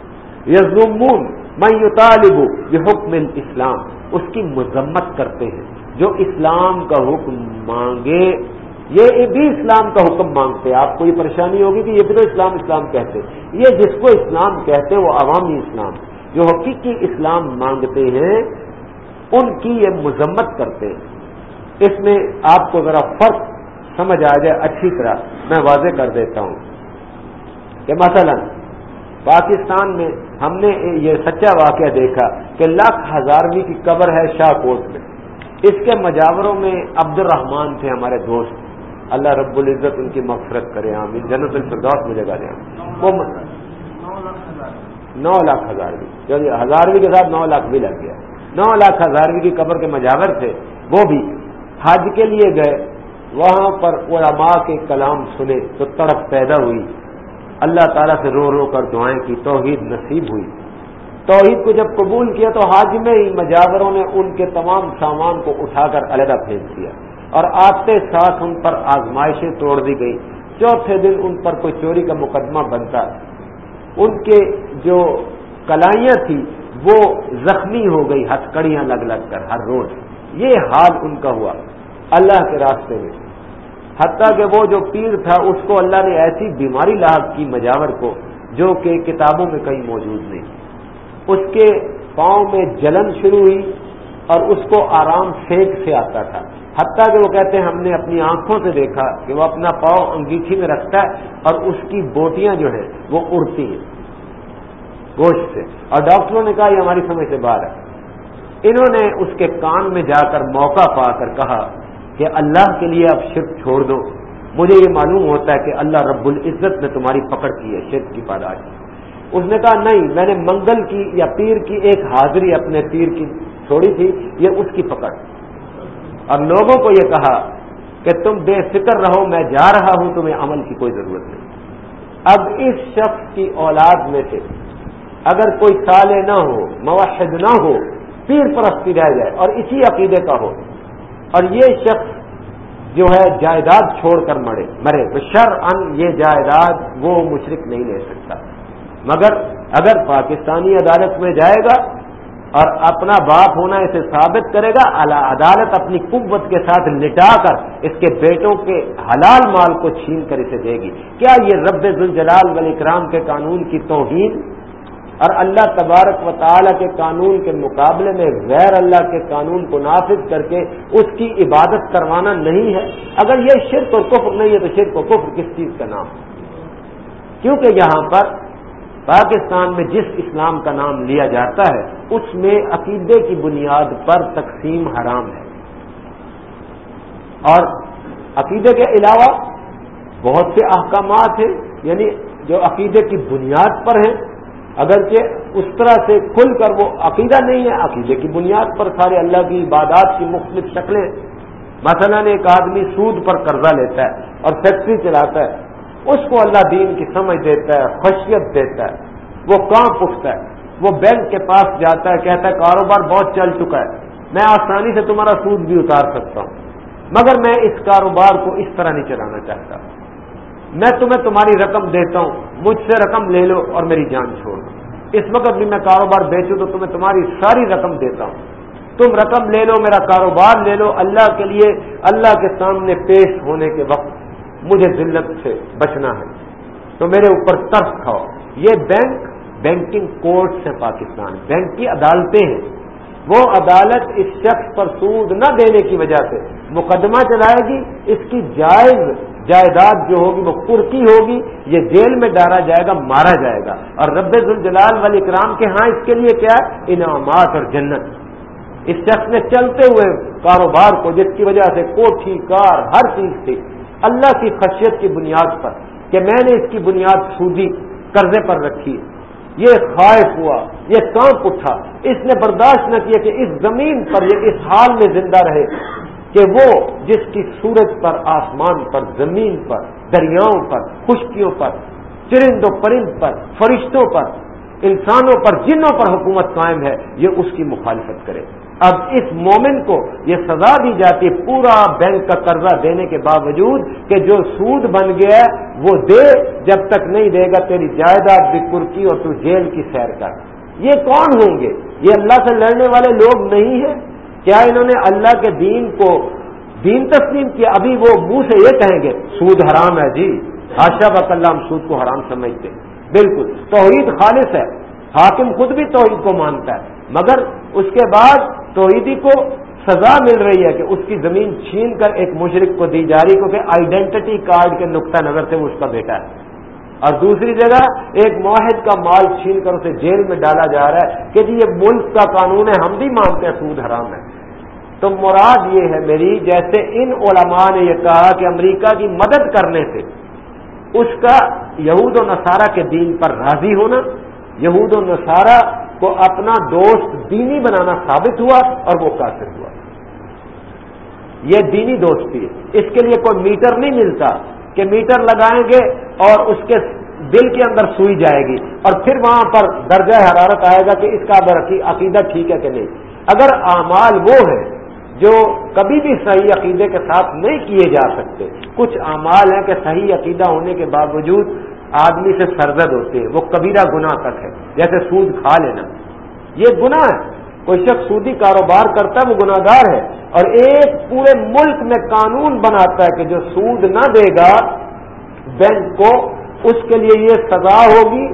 یزمون میں یو طالب یہ حکم اسلام اس کی مذمت کرتے ہیں۔ جو اسلام کا حکم مانگے، یہ بھی اسلام کا حکم مانگتے آپ کو یہ پریشانی ہوگی کہ یہ بھی تو اسلام اسلام کہتے یہ جس کو اسلام کہتے وہ عوامی اسلام جو حقیقی اسلام مانگتے ہیں، ان کی یہ مذمت کرتے ہیں۔ اس میں آپ کو ذرا فرق سمجھ آ جائے اچھی طرح۔ میں واضح کر دیتا ہوں کہ مثلا پاکستان میں ہم نے یہ سچا واقعہ دیکھا کہ لاکھ ہزارویں کی قبر ہے شاہ کوٹ میں۔ اس کے مجاوروں میں عبد الرحمان تھے ہمارے دوست۔ اللہ رب العزت ان کی مغفرت کرے، آمین۔ جنت الفردوس میں جگہ دیں۔ وہ نو لاکھ ہزارویں۔ جو ہزارویں کے ساتھ نو لاکھ بھی لگ گیا۔ نو لاکھ ہزارویں کی قبر کے مجاور تھے، وہ بھی حج کے لیے گئے۔ وہاں پر علماء کے کلام سنے تو تڑپ پیدا ہوئی۔ اللہ تعالیٰ سے رو رو کر دعائیں کی، توحید نصیب ہوئی۔ توحید کو جب قبول کیا تو حاج میں ہی مجاوروں نے ان کے تمام سامان کو اٹھا کر علیحدہ پھینک دیا۔ اور آتے ساتھ ان پر آزمائشیں توڑ دی گئی چوتھے دن ان پر کوئی چوری کا مقدمہ بنتا۔ ان کے جو کلائیاں تھیں، وہ زخمی ہو گئی ہتکڑیاں لگ لگ کر ہر روز۔ یہ حال ان کا ہوا۔ اللہ کے راستے میں۔ حتیٰ کہ وہ جو پیر تھا اس کو اللہ نے ایسی بیماری لاحق کی مجاور کو جو کہ کتابوں میں کہیں موجود نہیں۔ اس کے پاؤں میں جلن شروع ہوئی اور اس کو آرام سیک سے آتا تھا۔ حتیٰ کہ وہ کہتے ہیں ہم نے اپنی آنکھوں سے دیکھا کہ وہ اپنا پاؤں انگیٹھی میں رکھتا ہے اور اس کی بوٹیاں جو ہیں وہ اڑتی ہیں گوشت سے۔ اور ڈاکٹروں نے کہا یہ ہماری سمجھ سے باہر ہے۔ انہوں نے اس کے کان میں جا کر موقع پا کر کہا کہ اللہ کے لیے اب شرک چھوڑ دو۔ مجھے یہ معلوم ہوتا ہے کہ اللہ رب العزت نے تمہاری پکڑ کی ہے، شرک کی پاداش۔ اس نے کہا، نہیں، میں نے منگل کی یا پیر کی ایک حاضری اپنے پیر کی چھوڑی تھی، یہ اس کی پکڑ۔ اور لوگوں کو یہ کہا کہ تم بے فکر رہو، میں جا رہا ہوں، تمہیں عمل کی کوئی ضرورت نہیں۔ اب اس شخص کی اولاد میں سے اگر کوئی سالے نہ ہو، موحد نہ ہو، پیر پرستی رہ جائے اور اسی عقیدے کا ہو اور یہ شخص جو ہے جائیداد چھوڑ کر مرے مرے۔ تو شر ان یہ جائیداد وہ مشرق نہیں لے سکتا۔ مگر اگر پاکستانی عدالت میں جائے گا اور اپنا باپ ہونا اسے ثابت کرے گا عدالت اپنی قوت کے ساتھ لٹا کر اس کے بیٹوں کے حلال مال کو چھین کر اسے دے گی۔ کیا یہ رب ذوالجلال ولی اکرام کے قانون کی توہین اور اللہ تبارک و تعالیٰ کے قانون کے مقابلے میں غیر اللہ کے قانون کو نافذ کر کے اس کی عبادت کروانا نہیں ہے۔ اگر یہ شرک اور کفر نہیں ہے تو شرک و کفر کس چیز کا نام کیونکہ یہاں پر پاکستان میں جس اسلام کا نام لیا جاتا ہے، اس میں عقیدے کی بنیاد پر تقسیم حرام ہے۔ اور عقیدے کے علاوہ بہت سے احکامات ہیں یعنی جو عقیدے کی بنیاد پر ہیں اگرچہ اس طرح سے کھل کر وہ عقیدہ نہیں ہے، عقیدے کی بنیاد پر سارے اللہ کی عبادات کی مختلف شکلیں۔ مثلا ایک آدمی سود پر قرضہ لیتا ہے اور فیکٹری چلاتا ہے، اس کو اللہ دین کی سمجھ دیتا ہے، خشیت دیتا ہے، وہ کام اٹھتا ہے، وہ بینک کے پاس جاتا ہے، کہتا ہے کاروبار بہت چل چکا ہے، میں آسانی سے تمہارا سود بھی اتار سکتا ہوں، مگر میں اس کاروبار کو اس طرح نہیں چلانا چاہتا۔ میں تمہیں تمہاری رقم دیتا ہوں، مجھ سے رقم لے لو اور میری جان چھوڑ دو۔ اس وقت بھی میں کاروبار بیچوں تو تمہیں تمہاری ساری رقم دیتا ہوں۔ تم رقم لے لو، میرا کاروبار لے لو۔ اللہ کے لیے، اللہ کے سامنے پیش ہونے کے وقت مجھے ذلت سے بچنا ہے۔ تو میرے اوپر ترس کھاؤ۔ یہ بینک، بینکنگ کورٹ سے پاکستان۔ بینک کی عدالتیں ہیں۔ وہ عدالت اس شخص پر سود نہ دینے کی وجہ سے مقدمہ چلائے گی۔ اس کی جائز جائیداد جو ہوگی وہ کرکی ہوگی، یہ جیل میں ڈالا جائے گا، مارا جائے گا۔ اور رب الجلال والی کرام کے ہاں اس کے لیے کیا ہے؟ انعامات اور جنت۔ اس شخص نے چلتے ہوئے کاروبار کو، جس کی وجہ سے کوٹھی، کار، ہر چیز تھی، اللہ کی خشیت کی بنیاد پر کہ میں نے اس کی بنیاد سودی، قرضے پر رکھی۔ یہ خواہش ہوا، یہ کانپ اٹھا۔ اس نے برداشت نہ کیا کہ اس زمین پر، یہ اس حال میں زندہ رہے۔ کہ وہ جس کی سورج پر، آسمان پر، زمین پر، دریاؤں پر، خشکیوں پر، چرند و پرند پر، فرشتوں پر، انسانوں پر، جنوں پر حکومت قائم ہے، یہ اس کی مخالفت کرے۔ اب اس مومن کو یہ سزا دی جاتی ہے پورا بینک کا قرضہ دینے کے باوجود کہ جو سود بن گیا وہ دے، جب تک نہیں دے گا تیری جائیداد بھی کرکی اور تو جیل کی سیر کر۔ یہ کون ہوں گے؟ یہ اللہ سے لڑنے والے لوگ نہیں ہیں۔ کیا انہوں نے اللہ کے دین کو دین تسلیم کیا؟ ابھی وہ منہ سے یہ کہیں گے، سود حرام ہے جی۔ آشا بک اللہ ہم سود کو حرام سمجھتے۔ بالکل، توحید خالص ہے۔ حاکم خود بھی توحید کو مانتا ہے۔ مگر اس کے بعد توحیدی کو سزا مل رہی ہے کہ اس کی زمین چھین کر ایک مشرق کو دی جا رہی کیونکہ آئیڈینٹی کارڈ کے نقطہ نظر سے وہ اس کا بیٹا ہے۔ اور دوسری جگہ، ایک معاہد کا مال چھین کر اسے جیل میں ڈالا جا رہا ہے کہ جی یہ ملک کا قانون ہے، ہم بھی مانتے ہیں سود حرام ہے۔ تو مراد یہ ہے میری جیسے ان علماء نے یہ کہا کہ امریکہ کی مدد کرنے سے اس کا یہود و نصارہ کے دین پر راضی ہونا، یہود و نصارہ کو اپنا دوست دینی بنانا ثابت ہوا اور وہ کافر ہوا۔ یہ دینی دوستی ہے۔ اس کے لیے کوئی میٹر نہیں ملتا کہ میٹر لگائیں گے اور اس کے دل کے اندر سوئی جائے گی اور پھر وہاں پر درجہ حرارت آئے گا کہ اس کا عقیدہ ٹھیک ہے کہ نہیں۔ اگر اعمال وہ ہے جو کبھی بھی صحیح عقیدے کے ساتھ نہیں کیے جا سکتے۔ کچھ اعمال ہیں کہ صحیح عقیدہ ہونے کے باوجود آدمی سے سرزد ہوتے ہیں۔ وہ کبیرہ گناہ تک ہے۔ جیسے سود کھا لینا۔ یہ گناہ ہے۔ کوئی شخص سودی کاروبار کرتا ہے، وہ گناہ گار ہے۔ اور ایک پورے ملک میں قانون بناتا ہے کہ جو سود نہ دے گا، بینک کو اس کے لیے یہ سزا ہوگی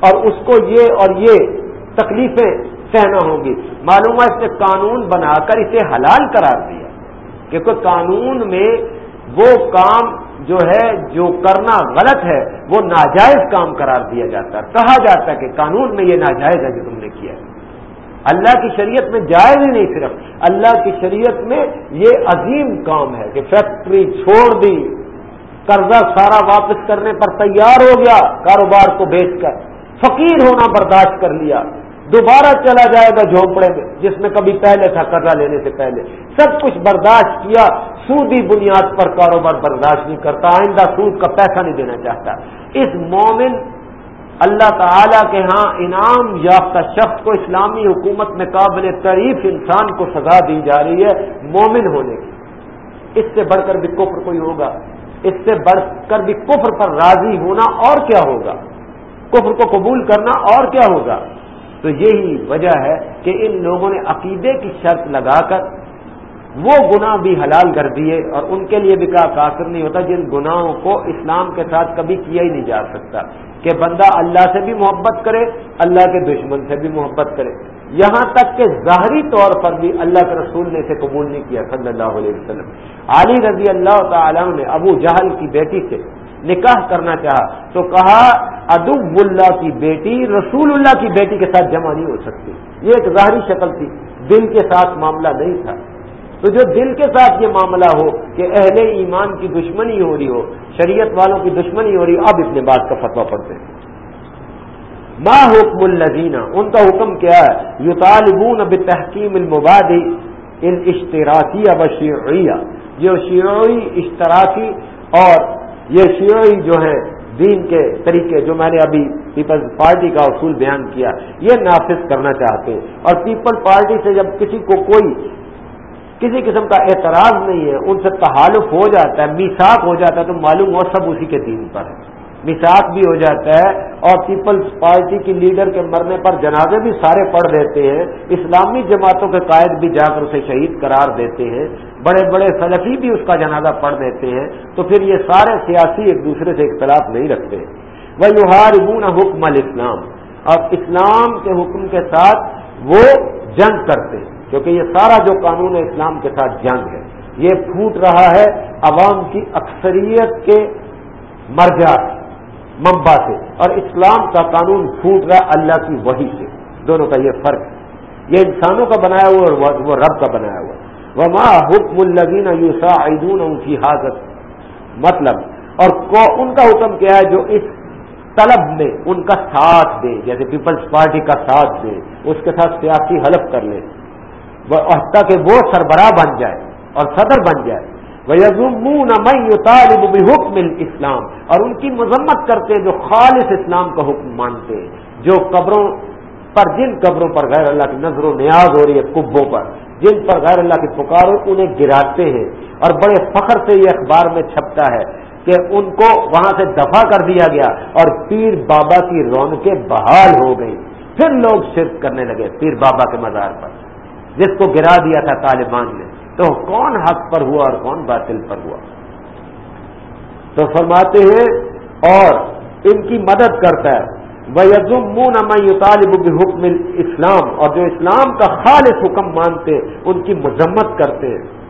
اور اس کو یہ اور یہ تکلیفیں سہنا ہوگی۔ معلوم ہے اس نے قانون بنا کر اسے حلال قرار دیا کیونکہ قانون میں وہ کام جو ہے، جو کرنا غلط ہے، وہ ناجائز کام قرار دیا جاتا ہے۔ کہا جاتا ہے کہ قانون میں یہ ناجائز ہے جو تم نے کیا ہے۔ اللہ کی شریعت میں جائز ہی نہیں صرف، اللہ کی شریعت میں یہ عظیم کام ہے کہ فیکٹری چھوڑ دی، قرضہ سارا واپس کرنے پر تیار ہو گیا، کاروبار کو بیچ کر، فقیر ہونا برداشت کر لیا۔ دوبارہ چلا جائے گا جھونپڑے میں جس میں کبھی پہلے تھا، قرضہ لینے سے پہلے۔ سب کچھ برداشت کیا، سودی بنیاد پر کاروبار برداشت نہیں کرتا، آئندہ سود کا پیسہ نہیں دینا چاہتا۔ اس مومن اللہ تعالی کے ہاں انعام یافتہ شخص کو اسلامی حکومت میں قابل تعریف انسان کو سزا دی جا رہی ہے مومن ہونے کی۔ اس سے بڑھ کر بھی کفر کوئی ہوگا؟ اس سے بڑھ کر بھی کفر پر راضی ہونا اور کیا ہوگا؟ کفر کو قبول کرنا اور کیا ہوگا؟ تو یہی وجہ ہے کہ ان لوگوں نے عقیدے کی شرط لگا کر وہ گناہ بھی حلال کر دیے اور ان کے لیے بھی کہا کافر نہیں ہوتا، جن گناہوں کو اسلام کے ساتھ کبھی کیا ہی نہیں جا سکتا۔ کہ بندہ اللہ سے بھی محبت کرے، اللہ کے دشمن سے بھی محبت کرے۔ یہاں تک کہ ظاہری طور پر بھی اللہ کے رسول نے اسے قبول نہیں کیا، صلی اللہ علیہ وسلم۔ علی رضی اللہ تعالیٰ نے ابو جہل کی بیٹی سے نکاح کرنا چاہا تو کہا ادب اللہ کی بیٹی رسول اللہ کی بیٹی کے ساتھ جمع نہیں ہو سکتی. یہ ایک ظاہری شکل تھی۔ دل کے ساتھ معاملہ نہیں تھا۔ تو جو دل کے ساتھ یہ معاملہ ہو کہ اہل ایمان کی دشمنی ہو رہی ہو، شریعت والوں کی دشمنی ہو رہی ہو اب اتنے بات کا فتوا پڑتے ہیں ماں حکم الزینہ ان کا حکم کیا ہے؟ یو طالبون اب تحکیم المبادی ان اشتراکی اب شیعیہ۔ یہ شیعی اشتراکی اور یہ شیعی جو ہے دین کے طریقے جو میں نے ابھی پیپلز پارٹی کا اصول بیان کیا، یہ نافذ کرنا چاہتے ہیں۔ اور پیپل پارٹی سے جب کسی کو کوئی کسی قسم کا اعتراض نہیں ہے، ان سے تحالف ہو جاتا ہے میساک ہو جاتا ہے، تو معلوم ہو سب اسی کے دین پر ہے مساق بھی ہو جاتا ہے اور پیپلز پارٹی کی لیڈر کے مرنے پر جنازے بھی سارے پڑھ دیتے ہیں، اسلامی جماعتوں کے قائد بھی جا کر اسے شہید قرار دیتے ہیں، بڑے بڑے سلفی بھی اس کا جنازہ پڑھ دیتے ہیں، تو پھر یہ سارے سیاسی ایک دوسرے سے اختلاف نہیں رکھتے۔ وہ یوہار حکم الاسلام اور اسلام کے حکم کے ساتھ وہ جنگ کرتے ہیں، کیونکہ یہ سارا جو قانون ہے اسلام کے ساتھ جنگ ہے۔ یہ پھوٹ رہا ہے عوام کی اکثریت کے مرجات ممبا سے اور اسلام کا قانون پھوٹ رہا اللہ کی وہی سے۔ دونوں کا یہ فرق ہے۔ یہ انسانوں کا بنایا ہوا اور وہ رب کا بنایا ہوا وہ ماں حکم الگین یوسا عیدون ان کی حاضت مطلب اور ان کا حکم کیا ہے جو اس طلب میں ان کا ساتھ دے، جیسے پیپلز پارٹی کا ساتھ دے، اس کے ساتھ سیاسی حلف کر لے۔ کہ وہ سربراہ بن جائے اور صدر بن جائے۔ طالب حکم اسلام اور ان کی مذمت کرتے جو خالص اسلام کا حکم مانتے ہیں، جو قبروں پر، جن قبروں پر غیر اللہ کی نظر و نیاز ہو رہی ہے، کبوں پر، جن پر غیر اللہ کی پکار انہیں گراتے ہیں۔ اور بڑے فخر سے یہ اخبار میں چھپتا ہے کہ ان کو وہاں سے دفاع کر دیا گیا اور پیر بابا کی رونقیں بحال ہو گئی پھر لوگ شرک کرنے لگے پیر بابا کے مزار پر، جس کو گرا دیا تھا طالبان نے۔ تو کون حق پر ہوا اور کون باطل پر ہوا؟ تو فرماتے ہیں، اور ان کی مدد کرتا ہے۔ وہ طالب حکم اسلام اور جو اسلام کا خالص حکم مانتے ان کی مذمت کرتے ہیں۔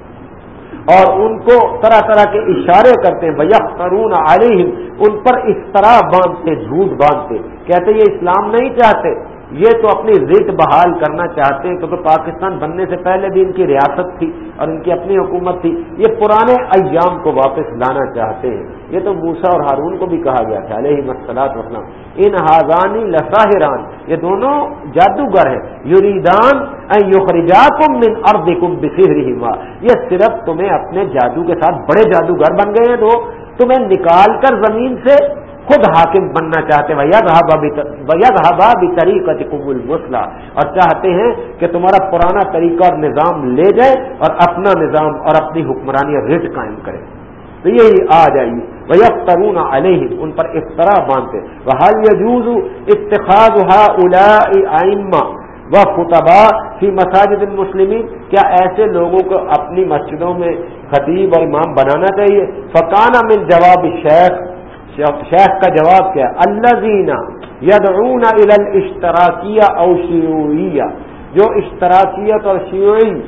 اور ان کو طرح طرح کے اشارے کرتے ہیں۔ بھیا قرون علیہم ان پر اس طرح باندھتے، جھوٹ باندھتے۔ کہتے یہ اسلام نہیں چاہتے۔ یہ تو اپنی ریٹ بحال کرنا چاہتے ہیں کیونکہ پاکستان بننے سے پہلے بھی ان کی ریاست تھی اور ان کی اپنی حکومت تھی۔ یہ پرانے ایام کو واپس لانا چاہتے ہیں۔ یہ تو موسا اور ہارون کو بھی کہا گیا تھا، علیہ مسلاط وسلم ان ہاضانی لساہران، یہ دونوں جادوگر ہیں۔ یوریدان من ارضکم بسحرہما۔ یہ صرف تمہیں اپنے جادو کے ساتھ بڑے جادوگر بن گئے ہیں۔ تو تمہیں نکال کر زمین سے خود حاکم بننا چاہتے ہیں۔ بھی طریقہ قبول مسئلہ اور چاہتے ہیں کہ تمہارا پرانا طریقہ اور نظام لے جائے اور اپنا نظام اور اپنی حکمرانی رٹ قائم کرے۔ تو یہی آ جائیے وہ ترون علیہ ان پر اس طرح باندھتے وہ حال یجوز اتخاذ آئمہ و خطبہ فی مساجد المسلم کیا ایسے لوگوں کو اپنی مسجدوں میں خطیب اور امام بنانا چاہیے؟ فقانہ من جواب شیخ شیخ کا جواب کیا اللہ زینا یدعون ال اشتراکیہ او شیویہ جو اشتراکیت اور شیوئی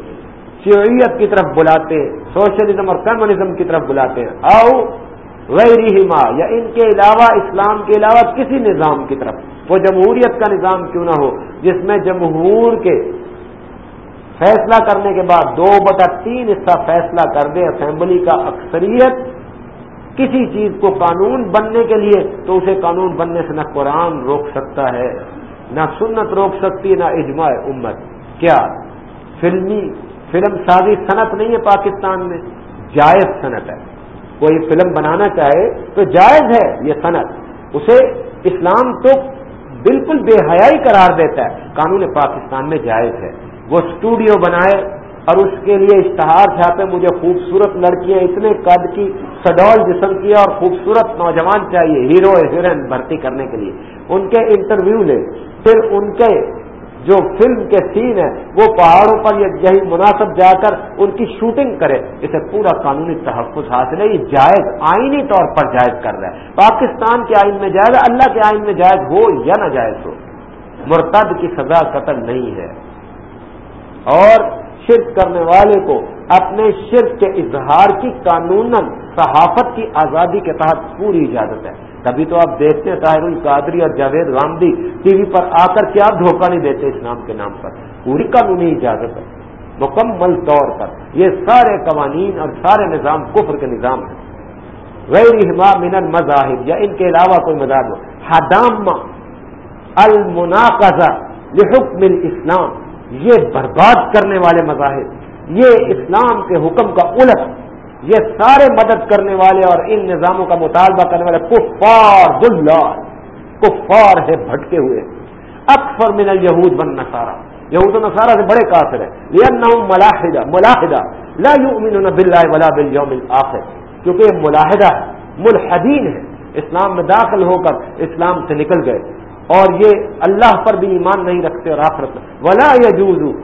شیوعیت کی طرف بلاتے ہیں، سوشلزم اور کمیونزم کی طرف بلاتے ہیں، او غیرہما، یا ان کے علاوہ اسلام کے علاوہ کسی نظام کی طرف۔ وہ جمہوریت کا نظام کیوں نہ ہو، جس میں جمہور کے فیصلہ کرنے کے بعد دو بٹا تین حصہ فیصلہ کر دے، اسمبلی کا اکثریت۔ کسی چیز کو قانون بننے کے لیے تو اسے قانون بننے سے نہ قرآن روک سکتا ہے، نہ سنت روک سکتی، نہ اجماع امت۔ کیا فلمی فلم سازی صنعت نہیں ہے پاکستان میں؟ جائز صنعت ہے۔ کوئی فلم بنانا چاہے تو جائز ہے یہ صنعت۔ اسے اسلام تو بالکل بے حیائی قرار دیتا ہے۔ قانون پاکستان میں جائز ہے۔ وہ اسٹوڈیو بنائے اور اس کے لیے اشتہار چھاپے مجھے خوبصورت لڑکیاں اتنے قد کی سڈول جسم کی اور خوبصورت نوجوان چاہیے، ہیرو، ہیروئن بھرتی کرنے کے لیے۔ ان کے انٹرویو لے پھر ان کے جو فلم کے سین ہے وہ پہاڑوں پر یہی مناسب جا کر ان کی شوٹنگ کرے۔ اسے پورا قانونی تحفظ حاصل ہے۔ یہ جائز، آئینی طور پر جائز کر رہا ہے۔ پاکستان کے آئین میں جائز، اللہ کے آئین میں جائز ہو یا نہ جائز ہو، مرتد کی سزا قتل نہیں ہے۔ اور شرک کرنے والے کو اپنے شرک کے اظہار کی قانون صحافت کی آزادی کے تحت پوری اجازت ہے۔ تبھی تو آپ دیکھتے ہیں طاہر القادری اور جاوید گاندھی ٹی وی پر آ کر کیا دھوکہ نہیں دیتے اسلام کے نام پر۔ پوری قانونی اجازت ہے۔ مکمل طور پر۔ یہ سارے قوانین اور سارے نظام کفر کے نظام ہیں۔ غیر ہما من المذاہب، یا ان کے علاوہ کوئی مذاہب ہو۔ حدام المناقضہ لحکم الاسلام۔ یہ برباد کرنے والے مذاہب، یہ اسلام کے حکم کا الٹ، یہ سارے مدد کرنے والے اور ان نظاموں کا مطالبہ کرنے والے کفار دلال کفار ہے بھٹکے ہوئے۔ اکثر من الہود بن نسارا یہود و نصارہ سے بڑے کافر ہیں۔ یہ ملاحدہ ملاحدہ لا یؤمنون باللہ ولا بالیوم الاخر کیونکہ یہ ملاحدہ ہے ملحدین ہے اسلام میں داخل ہو کر اسلام سے نکل گئے۔ اور یہ اللہ پر بھی ایمان نہیں رکھتے اور آخرت ولا یجوز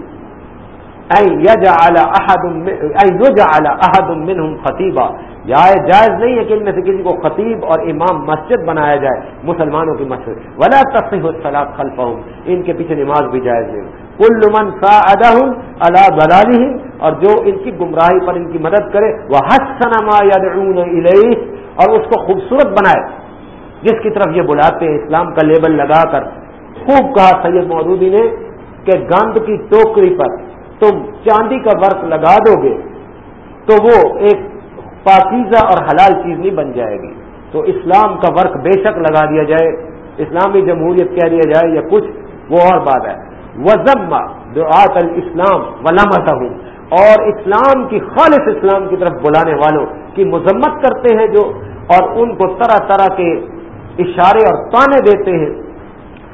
خطیبہ یا جائز نہیں ہے کہ ان میں سے کسی کو خطیب اور امام مسجد بنایا جائے، مسلمانوں کی مسجد۔ ولا تصح الصلاۃ خلفهم۔ ان کے پیچھے نماز بھی جائز نہیں۔ کل من ساعدهم على ضلالهم۔ اور جو ان کی گمراہی پر ان کی مدد کرے وہ حسن ما يدعون الیہ اور اس کو خوبصورت بنائے۔ جس کی طرف یہ بلاتے ہیں اسلام کا لیبل لگا کر۔ خوب کہا سید مودودی نے کہ گند کی ٹوکری پر تم چاندی کا ورق لگا دو گے تو وہ ایک پاکیزہ اور حلال چیز نہیں بن جائے گی۔ تو اسلام کا ورق بے شک لگا دیا جائے۔ اسلامی جمہوریت کہہ دیا جائے یا کچھ، وہ اور بات ہے۔ وزما دعات الاسلام ولامت ہوں اور اسلام کی خالص اسلام کی طرف بلانے والوں کی مذمت کرتے ہیں جو، اور ان کو طرح طرح کے اشارے اور تانے دیتے ہیں۔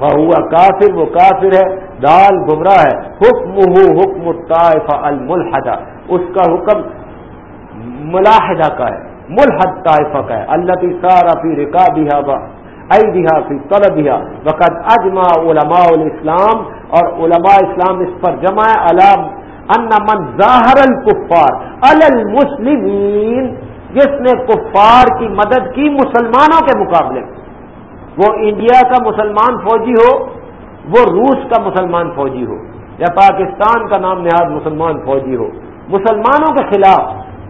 ہوا کافر، وہ کافر ہے، دال گمراہ ہے۔ حکم ہو حکم طائفہ الملحدہ۔ اس کا حکم ملاحدہ کا ہے، ملحد طائفہ کا ہے۔ اللہ کی سارا فی رکا با ائی فی طلب وقت اجما علماء الاسلام، اور علماء اسلام اس پر جمع علام ان من ظاہر الکفار المسلمین، جس نے کفار کی مدد کی مسلمانوں کے مقابلے۔ وہ انڈیا کا مسلمان فوجی ہو، وہ روس کا مسلمان فوجی ہو، یا پاکستان کا نام نہاد مسلمان فوجی ہو۔ مسلمانوں کے خلاف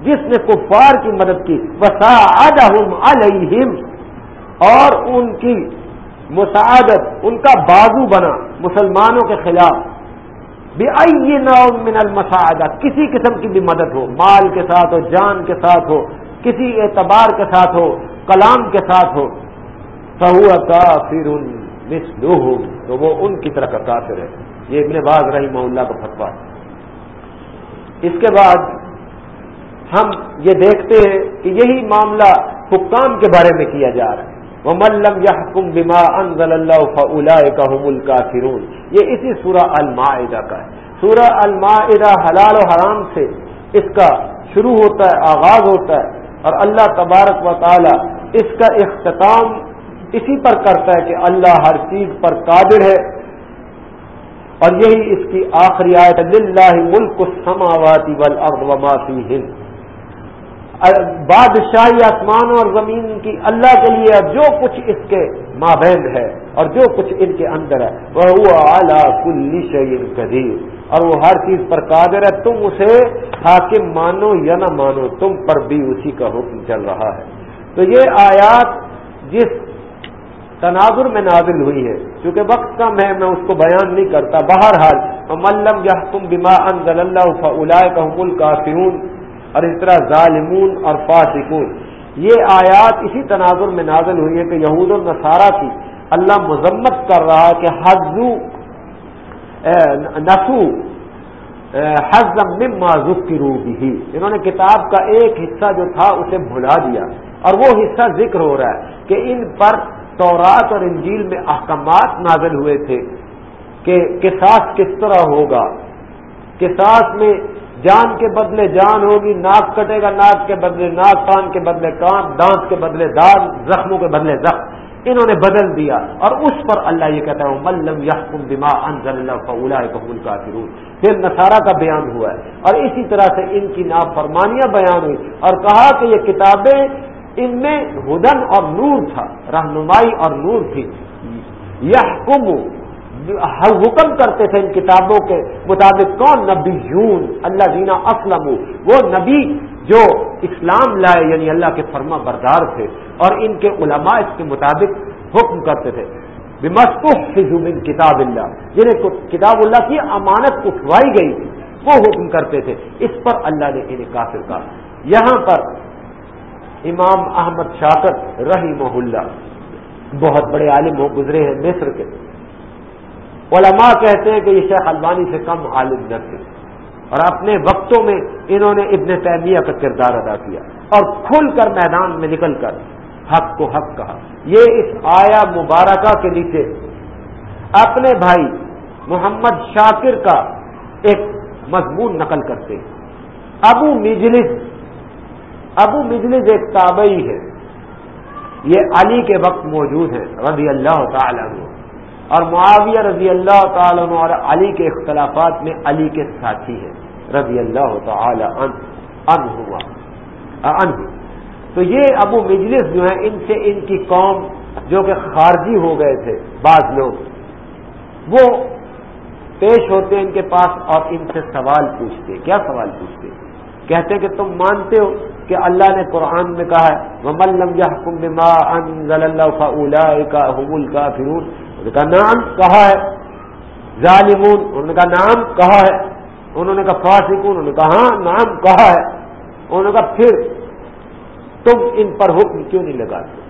جس نے کفار کی مدد کی وسا علیہم، اور ان کی مساعدت، ان کا بازو بنا مسلمانوں کے خلاف۔ بھی آئی من المساعدہ کسی قسم کی بھی مدد ہو، مال کے ساتھ ہو، جان کے ساتھ ہو، کسی اعتبار کے ساتھ ہو، کلام کے ساتھ ہو۔ سہو کافر تو وہ ان کی طرح کا کافر ہے۔ یہ ابن باز رحمہ اللہ کا فتوا ہے۔ اس کے بعد ہم یہ دیکھتے ہیں کہ یہی معاملہ حکام کے بارے میں کیا جا رہا ہے۔ وہ ملم یا حکم بما انزل اللہ فلا کا الکافرون یہ اسی سورہ المائدہ کا ہے۔ سورہ المائدہ حلال و حرام سے اس کا شروع ہوتا ہے، آغاز ہوتا ہے اور اللہ تبارک و تعالی اس کا اختتام اسی پر کرتا ہے کہ اللہ ہر چیز پر قادر ہے۔ اور یہی اس کی آخری آیت للہ ملک السماوات والارض وما فیہن۔ بادشاہی آسمان اور زمین کی اللہ کے لیے جو کچھ اس کے مابین ہے اور جو کچھ ان کے اندر ہے وہ اعلیٰ کل شعین قدیر۔ اور وہ ہر چیز پر قادر ہے، تم اسے حاکم مانو یا نہ مانو، تم پر بھی اسی کا حکم چل رہا ہے۔ تو یہ آیات جس تناظر میں نازل ہوئی ہے۔ کیونکہ وقت کم ہے میں اس کو بیان نہیں کرتا۔ بہرحال ملم یا حکم بما انزل اللہ فلا کا اور اس طرح ظالمون اور فاسقون۔ یہ آیات اسی تناظر میں نازل ہوئی ہے کہ یہود النصارہ کی اللہ مذمت کر رہا کہ حضو نسو حزم مما کی بھی انہوں نے کتاب کا ایک حصہ جو تھا اسے بھلا دیا۔ اور وہ حصہ ذکر ہو رہا ہے کہ ان پر تورات اور انجیل میں احکامات نازل ہوئے تھے کہ قصاص کس طرح ہوگا قصاص میں جان کے بدلے جان ہوگی، ناک کٹے گا ناک کے بدلے ناک، کان کے بدلے کان، دانت کے بدلے دانت، زخموں کے بدلے زخم۔ انہوں نے بدل دیا اور اس پر اللہ یہ کہتا ہے ملم یحکم بما انزل اللہ قبول کا پھر نصارہ کا بیان ہوا ہے اور اسی طرح سے ان کی نافرمانیاں بیان ہوئی اور کہا کہ یہ کتابیں ان میں ہدن اور نور تھا، رہنمائی اور نور تھی۔ یحکم حکم کرتے تھے ان کتابوں کے مطابق کون؟ نبی یون اللہ دینا اسلم وہ نبی جو اسلام لائے یعنی اللہ کے فرما بردار تھے اور ان کے علماء اس کے مطابق حکم کرتے تھے۔ من کتاب اللہ، جنہیں کتاب اللہ کی امانت اٹھوائی گئی تھی وہ حکم کرتے تھے۔ اس پر اللہ نے انہیں کافر کہا۔ یہاں پر امام احمد شاکر رحی محلہ بہت بڑے عالم ہو، گزرے ہیں مصر کے۔ علماء کہتے ہیں کہ یہ شیخ البانی سے کم عالم نہ تھے۔ اور اپنے وقتوں میں انہوں نے ابن تیمیہ کا کردار ادا کیا اور کھل کر میدان میں نکل کر حق کو حق کہا۔ یہ اس آیا مبارکہ کے نیچے اپنے بھائی محمد شاکر کا ایک مضمون نقل کرتے ہیں۔ ابو مجلس ابو مجلس ایک تابعی ہے۔ یہ علی کے وقت موجود ہیں رضی اللہ تعالی عنہ۔ اور معاویہ رضی اللہ تعالیٰ اور علی کے اختلافات میں علی کے ساتھی ہیں، رضی اللہ تعالی ان ہوا تو یہ ابو مجلس جو ہیں، ان سے ان کی قوم جو کہ خارجی ہو گئے تھے، بعض لوگ۔ وہ پیش ہوتے ہیں ان کے پاس اور ان سے سوال پوچھتے کیا سوال پوچھتے کہتے ہیں کہ تم مانتے ہو کہ اللہ نے قرآن میں کہا ہے ملم یا حکم بما انزل اللہ کا حمول کا فرون نے کہا نام کہا ہے۔ ظالمون، انہوں نے کہا نام کہا ہے۔ انہوں نے کہا فاسق انہوں نے کہا ہاں نام کہا ہے۔ انہوں نے کہا، پھر تم ان پر حکم کیوں نہیں لگاتے؟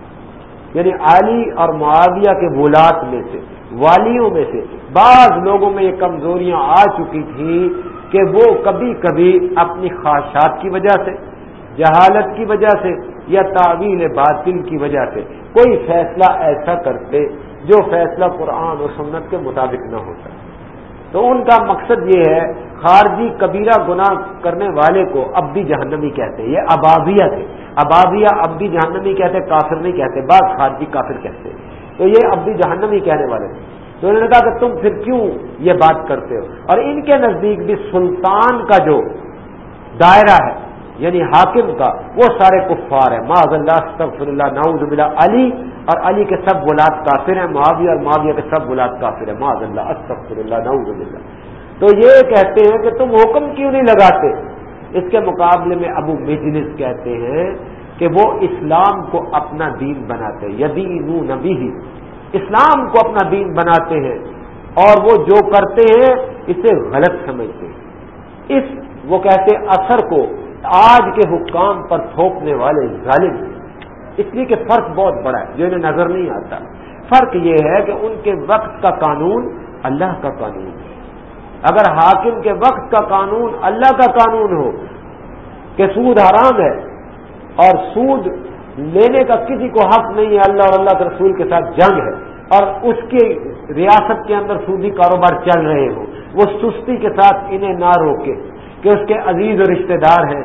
یعنی علی اور معاویہ کے بولات میں سے، والیوں میں سے، بعض لوگوں میں یہ کمزوریاں آ چکی تھیں کہ وہ کبھی کبھی اپنی خواہشات کی وجہ سے، جہالت کی وجہ سے یا تعویل باطل کی وجہ سے کوئی فیصلہ ایسا کرتے جو فیصلہ قرآن اور سنت کے مطابق نہ ہوتا تو ان کا مقصد یہ ہے، خارجی کبیرہ گناہ کرنے والے کو اب بھی جہنمی کہتے ہیں۔ یہ ابابیہ تھے ابابیہ اب بھی جہنمی کہتے، کافر نہیں کہتے، بعض خارجی کافر کہتے تو یہ اب بھی جہنمی کہنے والے تھے تو انہوں نے کہا کہ تم پھر کیوں یہ بات کرتے ہو؟ اور ان کے نزدیک بھی سلطان کا جو دائرہ ہے یعنی حاکم کا، وہ سارے کفار ہیں۔ معذ اللہ، استغفر اللہ، نعوذ باللہ، علی، اور علی کے سب ولاد کافر ہیں، معاویہ اور معاویہ کے سب ولاد کافر ہیں۔ معذ اللہ، استغفر اللہ، نعوذ باللہ۔ تو یہ کہتے ہیں کہ تم حکم کیوں نہیں لگاتے؟ اس کے مقابلے میں ابو مجلس کہتے ہیں کہ وہ اسلام کو اپنا دین بناتے یدی نبی ہی اسلام کو اپنا دین بناتے ہیں اور وہ جو کرتے ہیں اسے غلط سمجھتے ہیں۔ اس وہ کہتے اثر کو آج کے حکام پر تھوپنے والے ظالم۔ اس لیے کہ فرق بہت بڑا ہے، جو انہیں نظر نہیں آتا۔ فرق یہ ہے کہ ان کے وقت کا قانون اللہ کا قانون ہے۔ اگر حاکم کے وقت کا قانون اللہ کا قانون ہو، کہ سود حرام ہے اور سود لینے کا کسی کو حق نہیں ہے، اللہ اور اللہ کے رسول کے ساتھ جنگ ہے۔ اور اس کی ریاست کے اندر سودی کاروبار چل رہے ہو وہ سستی کے ساتھ انہیں نہ روکے کہ اس کے عزیز و رشتہ دار ہیں،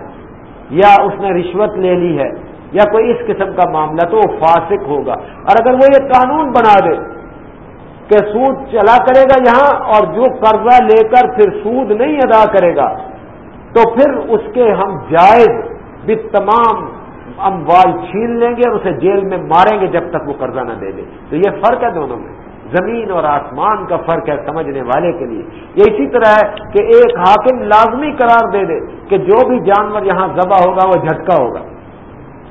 یا اس نے رشوت لے لی ہے، یا کوئی اس قسم کا معاملہ تو وہ فاسق ہوگا۔ اور اگر وہ یہ قانون بنا دے کہ سود چلا کرے گا یہاں اور جو قرضہ لے کر پھر سود نہیں ادا کرے گا، تو پھر اس کے ہم جائز بھی تمام اموال چھین لیں گے اور اسے جیل میں ماریں گے جب تک وہ قرضہ نہ دے دے۔ تو یہ فرق ہے دونوں میں۔ زمین اور آسمان کا فرق ہے سمجھنے والے کے لیے۔ یہ اسی طرح ہے کہ ایک حاکم لازمی قرار دے دے کہ جو بھی جانور یہاں ذبح ہوگا وہ جھٹکا ہوگا۔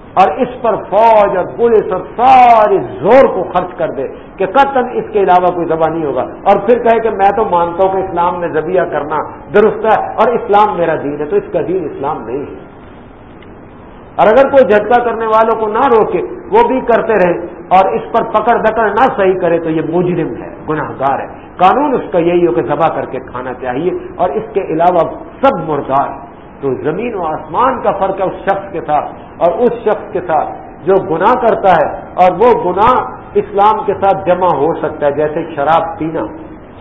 اور اس پر فوج اور پولیس اور ساری زور کو خرچ کر دے کہ قطن اس کے علاوہ کوئی ذبح نہیں ہوگا۔ اور پھر کہے کہ میں تو مانتا ہوں کہ اسلام میں ذبیہ کرنا درست ہے اور اسلام میرا دین ہے، تو اس کا دین اسلام نہیں ہے۔ اور اگر کوئی جھٹکا کرنے والوں کو نہ روکے، وہ بھی کرتے رہے اور اس پر پکڑ دکڑ نہ صحیح کرے تو یہ مجرم ہے گناہ گار ہے۔ قانون اس کا یہی ہو کہ ذبح کر کے کھانا چاہیے اور اس کے علاوہ سب مردار۔ تو زمین و آسمان کا فرق ہے اس شخص کے ساتھ اور اس شخص کے ساتھ جو گناہ کرتا ہے اور وہ گناہ اسلام کے ساتھ جمع ہو سکتا ہے، جیسے شراب پینا۔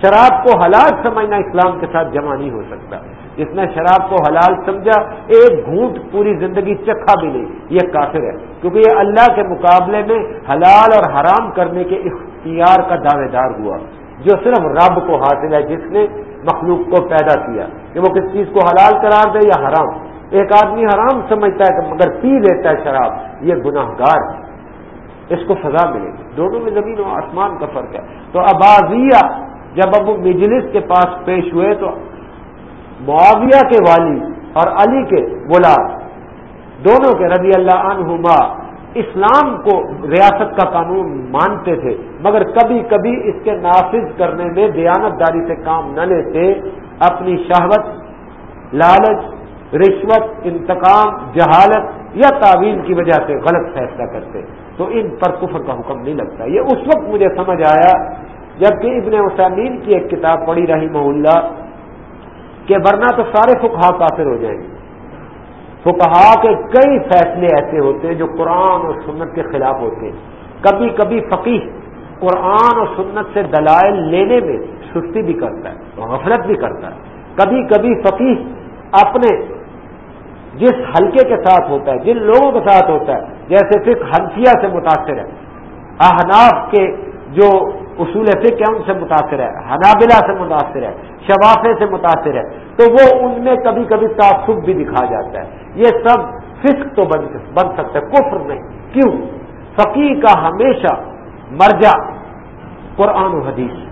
شراب کو حلال سمجھنا اسلام کے ساتھ جمع نہیں ہو سکتا۔ جس نے شراب کو حلال سمجھا، ایک گھونٹ پوری زندگی چکھا بھی نہیں۔ یہ کافر ہے۔ کیونکہ یہ اللہ کے مقابلے میں حلال اور حرام کرنے کے اختیار کا دعوے دار ہوا، جو صرف رب کو حاصل ہے، جس نے مخلوق کو پیدا کیا۔ کہ وہ کس چیز کو حلال قرار دے یا حرام۔ ایک آدمی حرام سمجھتا ہے کہ مگر پی لیتا ہے شراب۔ یہ گناہ گار ہے۔ اس کو سزا ملے گی۔ دونوں میں زمین و آسمان کا فرق ہے۔ تو ابازیہ جب اب مجلس کے پاس پیش ہوئے تو معاویہ کے والی اور علی کے بلا دونوں کے رضی اللہ عنہما اسلام کو ریاست کا قانون مانتے تھے، مگر کبھی کبھی اس کے نافذ کرنے میں دیانت داری سے کام نہ لیتے، اپنی شہوت، لالچ، رشوت، انتقام، جہالت یا تعویل کی وجہ سے غلط فیصلہ کرتے۔ تو ان پر کفر کا حکم نہیں لگتا۔ یہ اس وقت مجھے سمجھ آیا جبکہ ابن حسین کی ایک کتاب پڑھی رہی محلہ کہ ورنہ تو سارے فقہا کافر ہو جائیں گے۔ فقہا کے کئی فیصلے ایسے ہوتے ہیں جو قرآن اور سنت کے خلاف ہوتے ہیں۔ کبھی کبھی فقیر قرآن اور سنت سے دلائل لینے میں سستی بھی کرتا ہے، غفلت بھی کرتا ہے۔ کبھی کبھی فقیر اپنے جس حلقے کے ساتھ ہوتا ہے، جن لوگوں کے ساتھ ہوتا ہے، جیسے فکر حنفیہ سے متاثر ہے۔ احناف کے جو اصول فکر ان سے متاثر ہے، حنابلہ سے متاثر ہے شفافے سے متاثر ہے، تو وہ ان میں کبھی کبھی تعصب بھی دکھا جاتا ہے۔ یہ سب فسق تو بن بن سکتا ہے کفر نہیں۔ کیوں؟ فقیر کا ہمیشہ مرجع قرآن و حدیث۔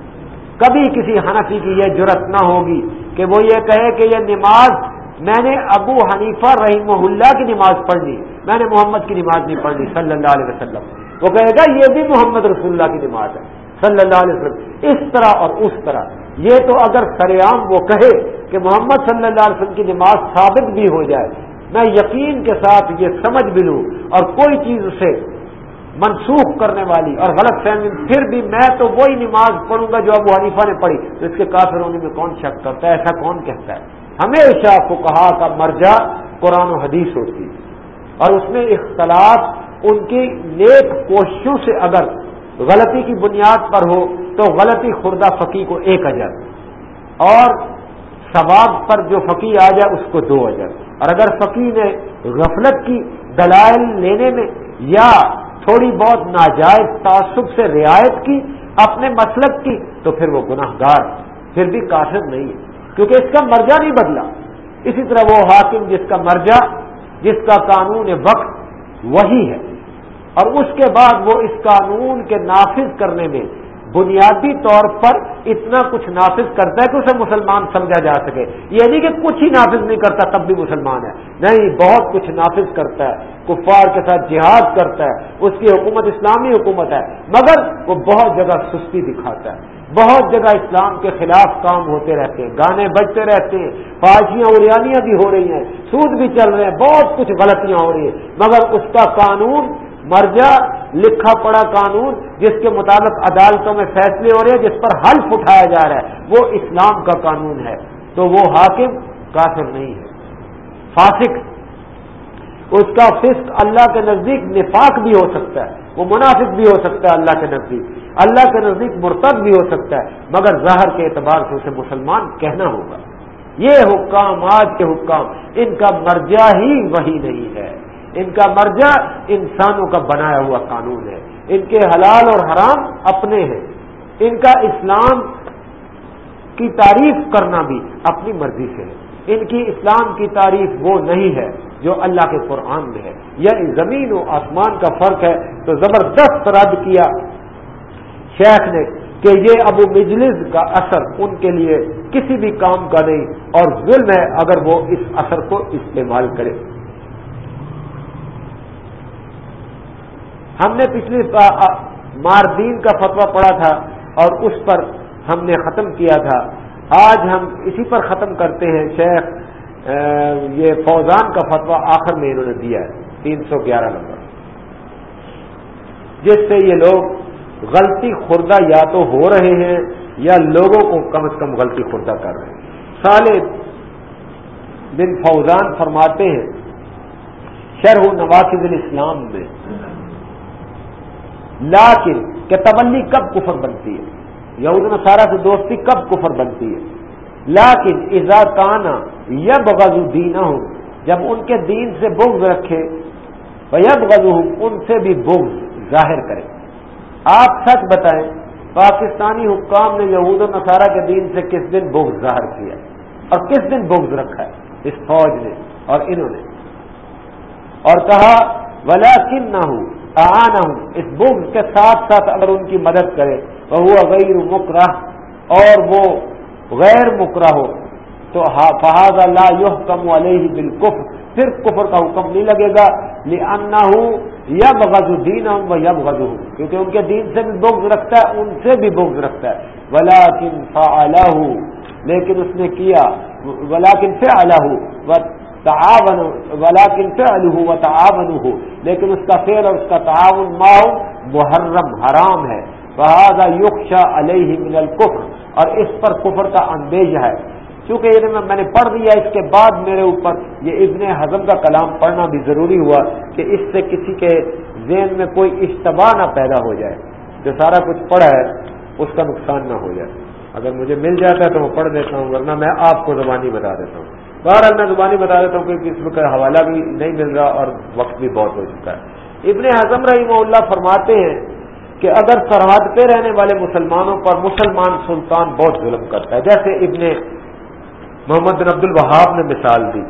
کبھی کسی حنفی کی یہ جرت نہ ہوگی کہ وہ یہ کہے کہ یہ نماز میں نے ابو حنیفہ رحیم اللہ کی نماز پڑھ لی، میں نے محمد کی نماز نہیں پڑھ لی، صلی اللہ علیہ وسلم۔ وہ کہے گا یہ بھی محمد رسول اللہ کی نماز ہے۔ صلی اللہ علیہ وسلم، اس طرح اور اس طرح۔ یہ تو اگر سریام وہ کہے کہ محمد صلی اللہ علیہ وسلم کی نماز ثابت بھی ہو جائے، میں یقین کے ساتھ یہ سمجھ بھی لوں اور کوئی چیز اسے منسوخ کرنے والی اور غلط فہمی، پھر بھی میں تو وہی نماز پڑھوں گا جو ابو حنیفہ نے پڑھی، تو اس کے کافر ہونے میں کون شک کرتا ہے؟ ایسا کون کہتا ہے؟ ہمیشہ کو کہا کا مرجع قرآن و حدیث ہوتی اور اس میں اختلاف، ان کی نیک کوششوں سے اگر غلطی کی بنیاد پر ہو تو غلطی خوردہ فقی کو ایک اجر اور ثواب پر جو فقی آ جائے اس کو دو اجر اور اگر فقی نے غفلت کی دلائل لینے میں یا تھوڑی بہت ناجائز تعصب سے رعایت کی، اپنے مسلک کی، تو پھر وہ گناہ گار پھر بھی کافر نہیں ہے۔ کیونکہ اس کا مرجع نہیں بدلا۔ اسی طرح وہ حاکم جس کا مرجع، جس کا قانون وقت وہی ہے۔ اور اس کے بعد وہ اس قانون کے نافذ کرنے میں بنیادی طور پر اتنا کچھ نافذ کرتا ہے کہ اسے مسلمان سمجھا جا سکے۔ یہ نہیں کہ کچھ ہی نافذ نہیں کرتا، تب بھی مسلمان ہے۔ نہیں، بہت کچھ نافذ کرتا ہے۔ کفار کے ساتھ جہاد کرتا ہے۔ اس کی حکومت اسلامی حکومت ہے۔ مگر وہ بہت جگہ سستی دکھاتا ہے۔ بہت جگہ اسلام کے خلاف کام ہوتے رہتے ہیں۔ گانے بجتے رہتے ہیں۔ پارٹیاں اریانیاں بھی ہو رہی ہیں۔ سود بھی چل رہے ہیں۔ بہت کچھ غلطیاں ہو رہی ہیں۔ مگر اس کا قانون مرجا لکھا پڑا قانون جس کے مطابق عدالتوں میں فیصلے ہو رہے ہیں، جس پر حلف اٹھایا جا رہا ہے۔ وہ اسلام کا قانون ہے۔ تو وہ حاکم کافر نہیں ہے۔ فاسق، اس کا فسق اللہ کے نزدیک نفاق بھی ہو سکتا ہے۔ وہ منافق بھی ہو سکتا ہے اللہ کے نزدیک۔ اللہ کے نزدیک مرتب بھی ہو سکتا ہے۔ مگر ظاہر کے اعتبار سے اسے مسلمان کہنا ہوگا۔ یہ حکام، آج کے حکام، ان کا مرجع ہی وہی نہیں ہے۔ ان کا مرجع انسانوں کا بنایا ہوا قانون ہے۔ ان کے حلال اور حرام اپنے ہیں۔ ان کا اسلام کی تعریف کرنا بھی اپنی مرضی سے ہے۔ ان کی اسلام کی تعریف وہ نہیں ہے جو اللہ کے قرآن میں ہے۔ یا زمین و آسمان کا فرق ہے۔ تو زبردست رد کیا شیخ نے کہ یہ ابو مجلس کا اثر ان کے لیے کسی بھی کام کا نہیں اور ظلم ہے اگر وہ اس اثر کو استعمال کرے۔ ہم نے پچھلی ماردین کا فتویٰ پڑھا تھا اور اس پر ہم نے ختم کیا تھا۔ آج ہم اسی پر ختم کرتے ہیں۔ شیخ یہ فوزان کا فتویٰ آخر میں انہوں نے دیا ہے۔ تین سو گیارہ نمبر۔ جس سے یہ لوگ غلطی خوردہ یا تو ہو رہے ہیں یا لوگوں کو کم از کم غلطی خوردہ کر رہے ہیں۔ سالے بن فوزان فرماتے ہیں، شرح نواز الاسلام میں لاکن کہ تولی کب کفر بنتی ہے؟ یہود نصارہ سے دوستی کب کفر بنتی ہے؟ لاکن ازا کانا یب غزو دینا ہوں جب ان کے دین سے بغض رکھے یب غزو ان سے بھی بغض ظاہر کرے۔ آپ سچ بتائیں، پاکستانی حکام نے یہود و نصارہ کے دین سے کس دن بغض ظاہر کیا؟ اور کس دن بغض رکھا ہے؟ اس فوج نے اور انہوں نے۔ اور کہا ولا کن نہ ہوں ہوں اس بغض کے ساتھ ساتھ اگر ان کی مدد کرے تو وہ غیر مکرہ، اور وہ غیر مکرہ ہو، تو فہذا لا يحكم علیہ بالکفر پھر کفر کا حکم نہیں لگے گا لأنہ یب غزو دین ہوں یب غزو کیونکہ ان کے دین سے بھی بغض رکھتا ہے، ان سے بھی بغض رکھتا ہے۔ ولیکن فعلہ لیکن اس نے کیا ولیکن فعلہ تعاون ولاکن فعلہ و تعاون ہو لیکن اس کا فعل اور اس کا تعاون ماؤ محرم، حرام ہے۔ فہذا یخشا علیہ من الکفر اور اس پر کفر کا اندیش ہے۔ چونکہ یہ میں نے پڑھ دیا اس کے بعد میرے اوپر یہ ابن حضم کا کلام پڑھنا بھی ضروری ہوا کہ اس سے کسی کے ذہن میں کوئی اشتباہ نہ پیدا ہو جائے۔ جو سارا کچھ پڑھا ہے، اس کا نقصان نہ ہو جائے۔ اگر مجھے مل جاتا ہے تو میں پڑھ دیتا ہوں، ورنہ میں آپ کو زبانی بتا دیتا ہوں۔ بہرحال میں زبانی بتا دیتا ہوں کہ اس میں کا حوالہ بھی نہیں مل رہا اور وقت بھی بہت ہو چکا ہے۔ ابن اعظم رحیم اللہ فرماتے ہیں کہ اگر سرحد پہ رہنے والے مسلمانوں پر مسلمان سلطان بہت ظلم کرتا ہے، جیسے ابن محمد بن عبد الوہاب نے مثال دی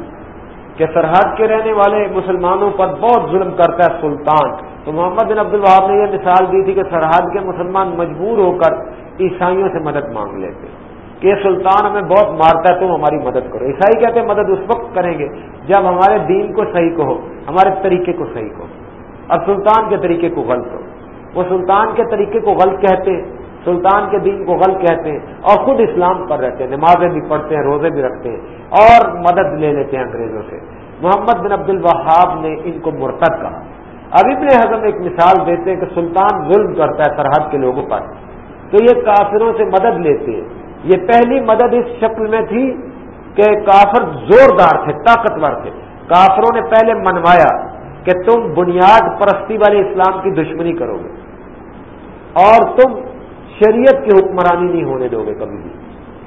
کہ سرحد کے رہنے والے مسلمانوں پر بہت ظلم کرتا ہے سلطان۔ تو محمد بن عبد الوہاب نے یہ مثال دی تھی کہ سرحد کے مسلمان مجبور ہو کر عیسائیوں سے مدد مانگ لیتے۔ کہ سلطان ہمیں بہت مارتا ہے، تم ہماری مدد کرو۔ عیسائی کہتے ہیں، مدد اس وقت کریں گے جب ہمارے دین کو صحیح کہو، ہمارے طریقے کو صحیح کہو۔ اور سلطان کے طریقے کو غلط ہو وہ سلطان کے طریقے کو غلط کہتے ہیں سلطان کے دین کو غلط کہتے ہیں اور خود اسلام پر رہتے ہیں نمازیں بھی پڑھتے ہیں، روزے بھی رکھتے ہیں اور مدد لے لیتے ہیں انگریزوں سے۔ محمد بن عبد الوہاب نے ان کو مرتد کہا۔ اب ابن حضم ایک مثال دیتے ہیں کہ سلطان ظلم کرتا ہے سرحد کے لوگوں پر۔ تو یہ کافروں سے مدد لیتے ہیں۔ یہ پہلی مدد اس شکل میں تھی کہ کافر زوردار تھے، طاقتور تھے۔ کافروں نے پہلے منوایا کہ تم بنیاد پرستی والے اسلام کی دشمنی کرو گے اور تم شریعت کی حکمرانی نہیں ہونے دو گے کبھی بھی۔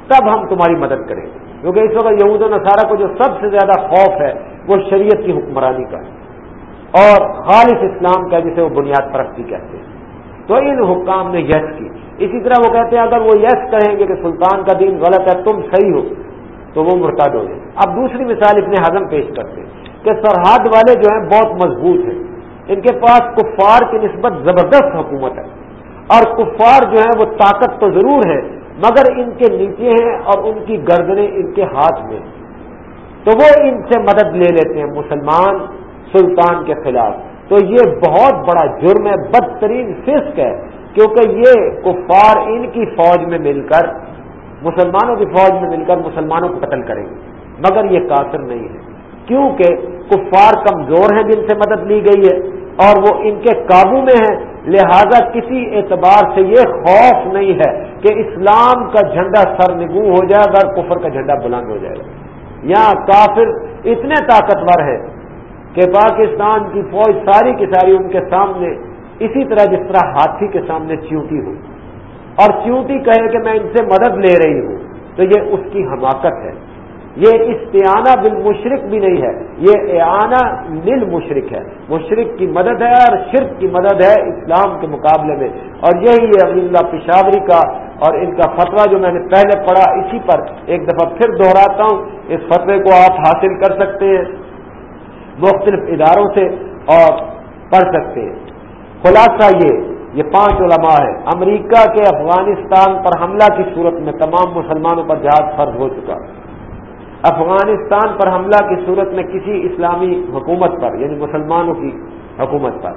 تب ہم تمہاری مدد کریں گے۔ کیونکہ اس وقت یہود و نصارہ کو جو سب سے زیادہ خوف ہے، وہ شریعت کی حکمرانی کا ہے۔ اور خالص اسلام کا جسے وہ بنیاد پرستی کہتے ہیں۔ تو ان حکام نے یس کی۔ اسی طرح وہ کہتے ہیں، اگر وہ یس کہیں گے کہ سلطان کا دین غلط ہے، تم صحیح ہو، تو وہ مرتاد ہو جائے اب دوسری مثال اتنے ہضم پیش کرتے کہ سرحد والے جو ہیں بہت مضبوط ہیں۔ ان کے پاس کفار کی نسبت زبردست حکومت ہے۔ اور کفار جو ہیں وہ طاقت تو ضرور ہے مگر ان کے نیچے ہیں اور ان کی گردنیں ان کے ہاتھ میں تو وہ ان سے مدد لے لیتے ہیں، مسلمان، سلطان کے خلاف۔ تو یہ بہت بڑا جرم ہے، بدترین فسق ہے، کیونکہ یہ کفار ان کی فوج میں مل کر، مسلمانوں کی فوج میں مل کر مسلمانوں کو قتل کریں گے۔ مگر یہ کافر نہیں ہے۔ کیونکہ کفار کمزور ہیں جن سے مدد لی گئی ہے، اور وہ ان کے قابو میں ہیں۔ لہذا کسی اعتبار سے یہ خوف نہیں ہے کہ اسلام کا جھنڈا سر نگو ہو جائے گا کفر کا جھنڈا بلند ہو جائے۔ گا یہاں کافر اتنے طاقتور ہے کہ پاکستان کی فوج ساری کی ساری ان کے سامنے اسی طرح جس طرح ہاتھی کے سامنے چیوٹی ہو۔ اور چیوٹی کہے کہ میں ان سے مدد لے رہی ہوں، تو یہ اس کی حماقت ہے۔ یہ استعانہ بال مشرق بھی نہیں ہے، یہ اعانہ نل مشرق ہے۔ مشرق کی مدد ہے اور شرک کی مدد ہے اسلام کے مقابلے میں۔ اور یہی ہے ابھی اللہ پشاوری کا اور ان کا فتویٰ جو میں نے پہلے پڑھا اسی پر ایک دفعہ پھر دہراتا ہوں۔ اس فتوے کو آپ حاصل کر سکتے ہیں۔ مختلف اداروں سے اور پڑھ سکتے ہیں۔ خلاصہ یہ یہ پانچ علماء ہے امریکہ کے افغانستان پر حملہ کی صورت میں تمام مسلمانوں پر جہاز فرض ہو چکا۔ افغانستان پر حملہ کی صورت میں کسی اسلامی حکومت پر یعنی مسلمانوں کی حکومت پر۔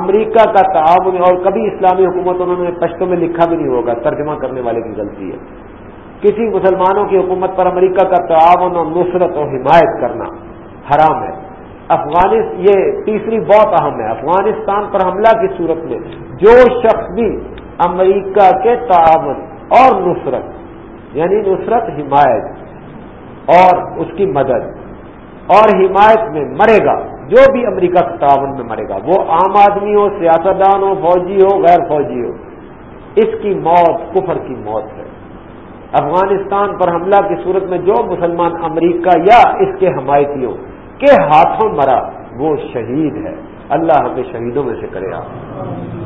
امریکہ کا تعاون اور کبھی اسلامی حکومت انہوں نے پشتوں میں لکھا بھی نہیں ہوگا، ترجمہ کرنے والے کی غلطی ہے۔ کسی مسلمانوں کی حکومت پر امریکہ کا تعاون اور نصرت اور حمایت کرنا حرام ہے۔ افغانس یہ تیسری بہت اہم ہے، افغانستان پر حملہ کی صورت میں جو شخص بھی امریکہ کے تعاون اور نصرت یعنی نصرت حمایت اور اس کی مدد اور حمایت میں مرے گا، جو بھی امریکہ کے تعاون میں مرے گا، وہ عام آدمی ہو، سیاستدان ہو، فوجی ہو، غیر فوجی ہو، اس کی موت، کفر کی موت ہے۔ افغانستان پر حملہ کی صورت میں جو مسلمان امریکہ یا اس کے حمایتیوں کے ہاتھوں مرا وہ شہید ہے۔ اللہ ہمیں شہیدوں میں سے کرے آپ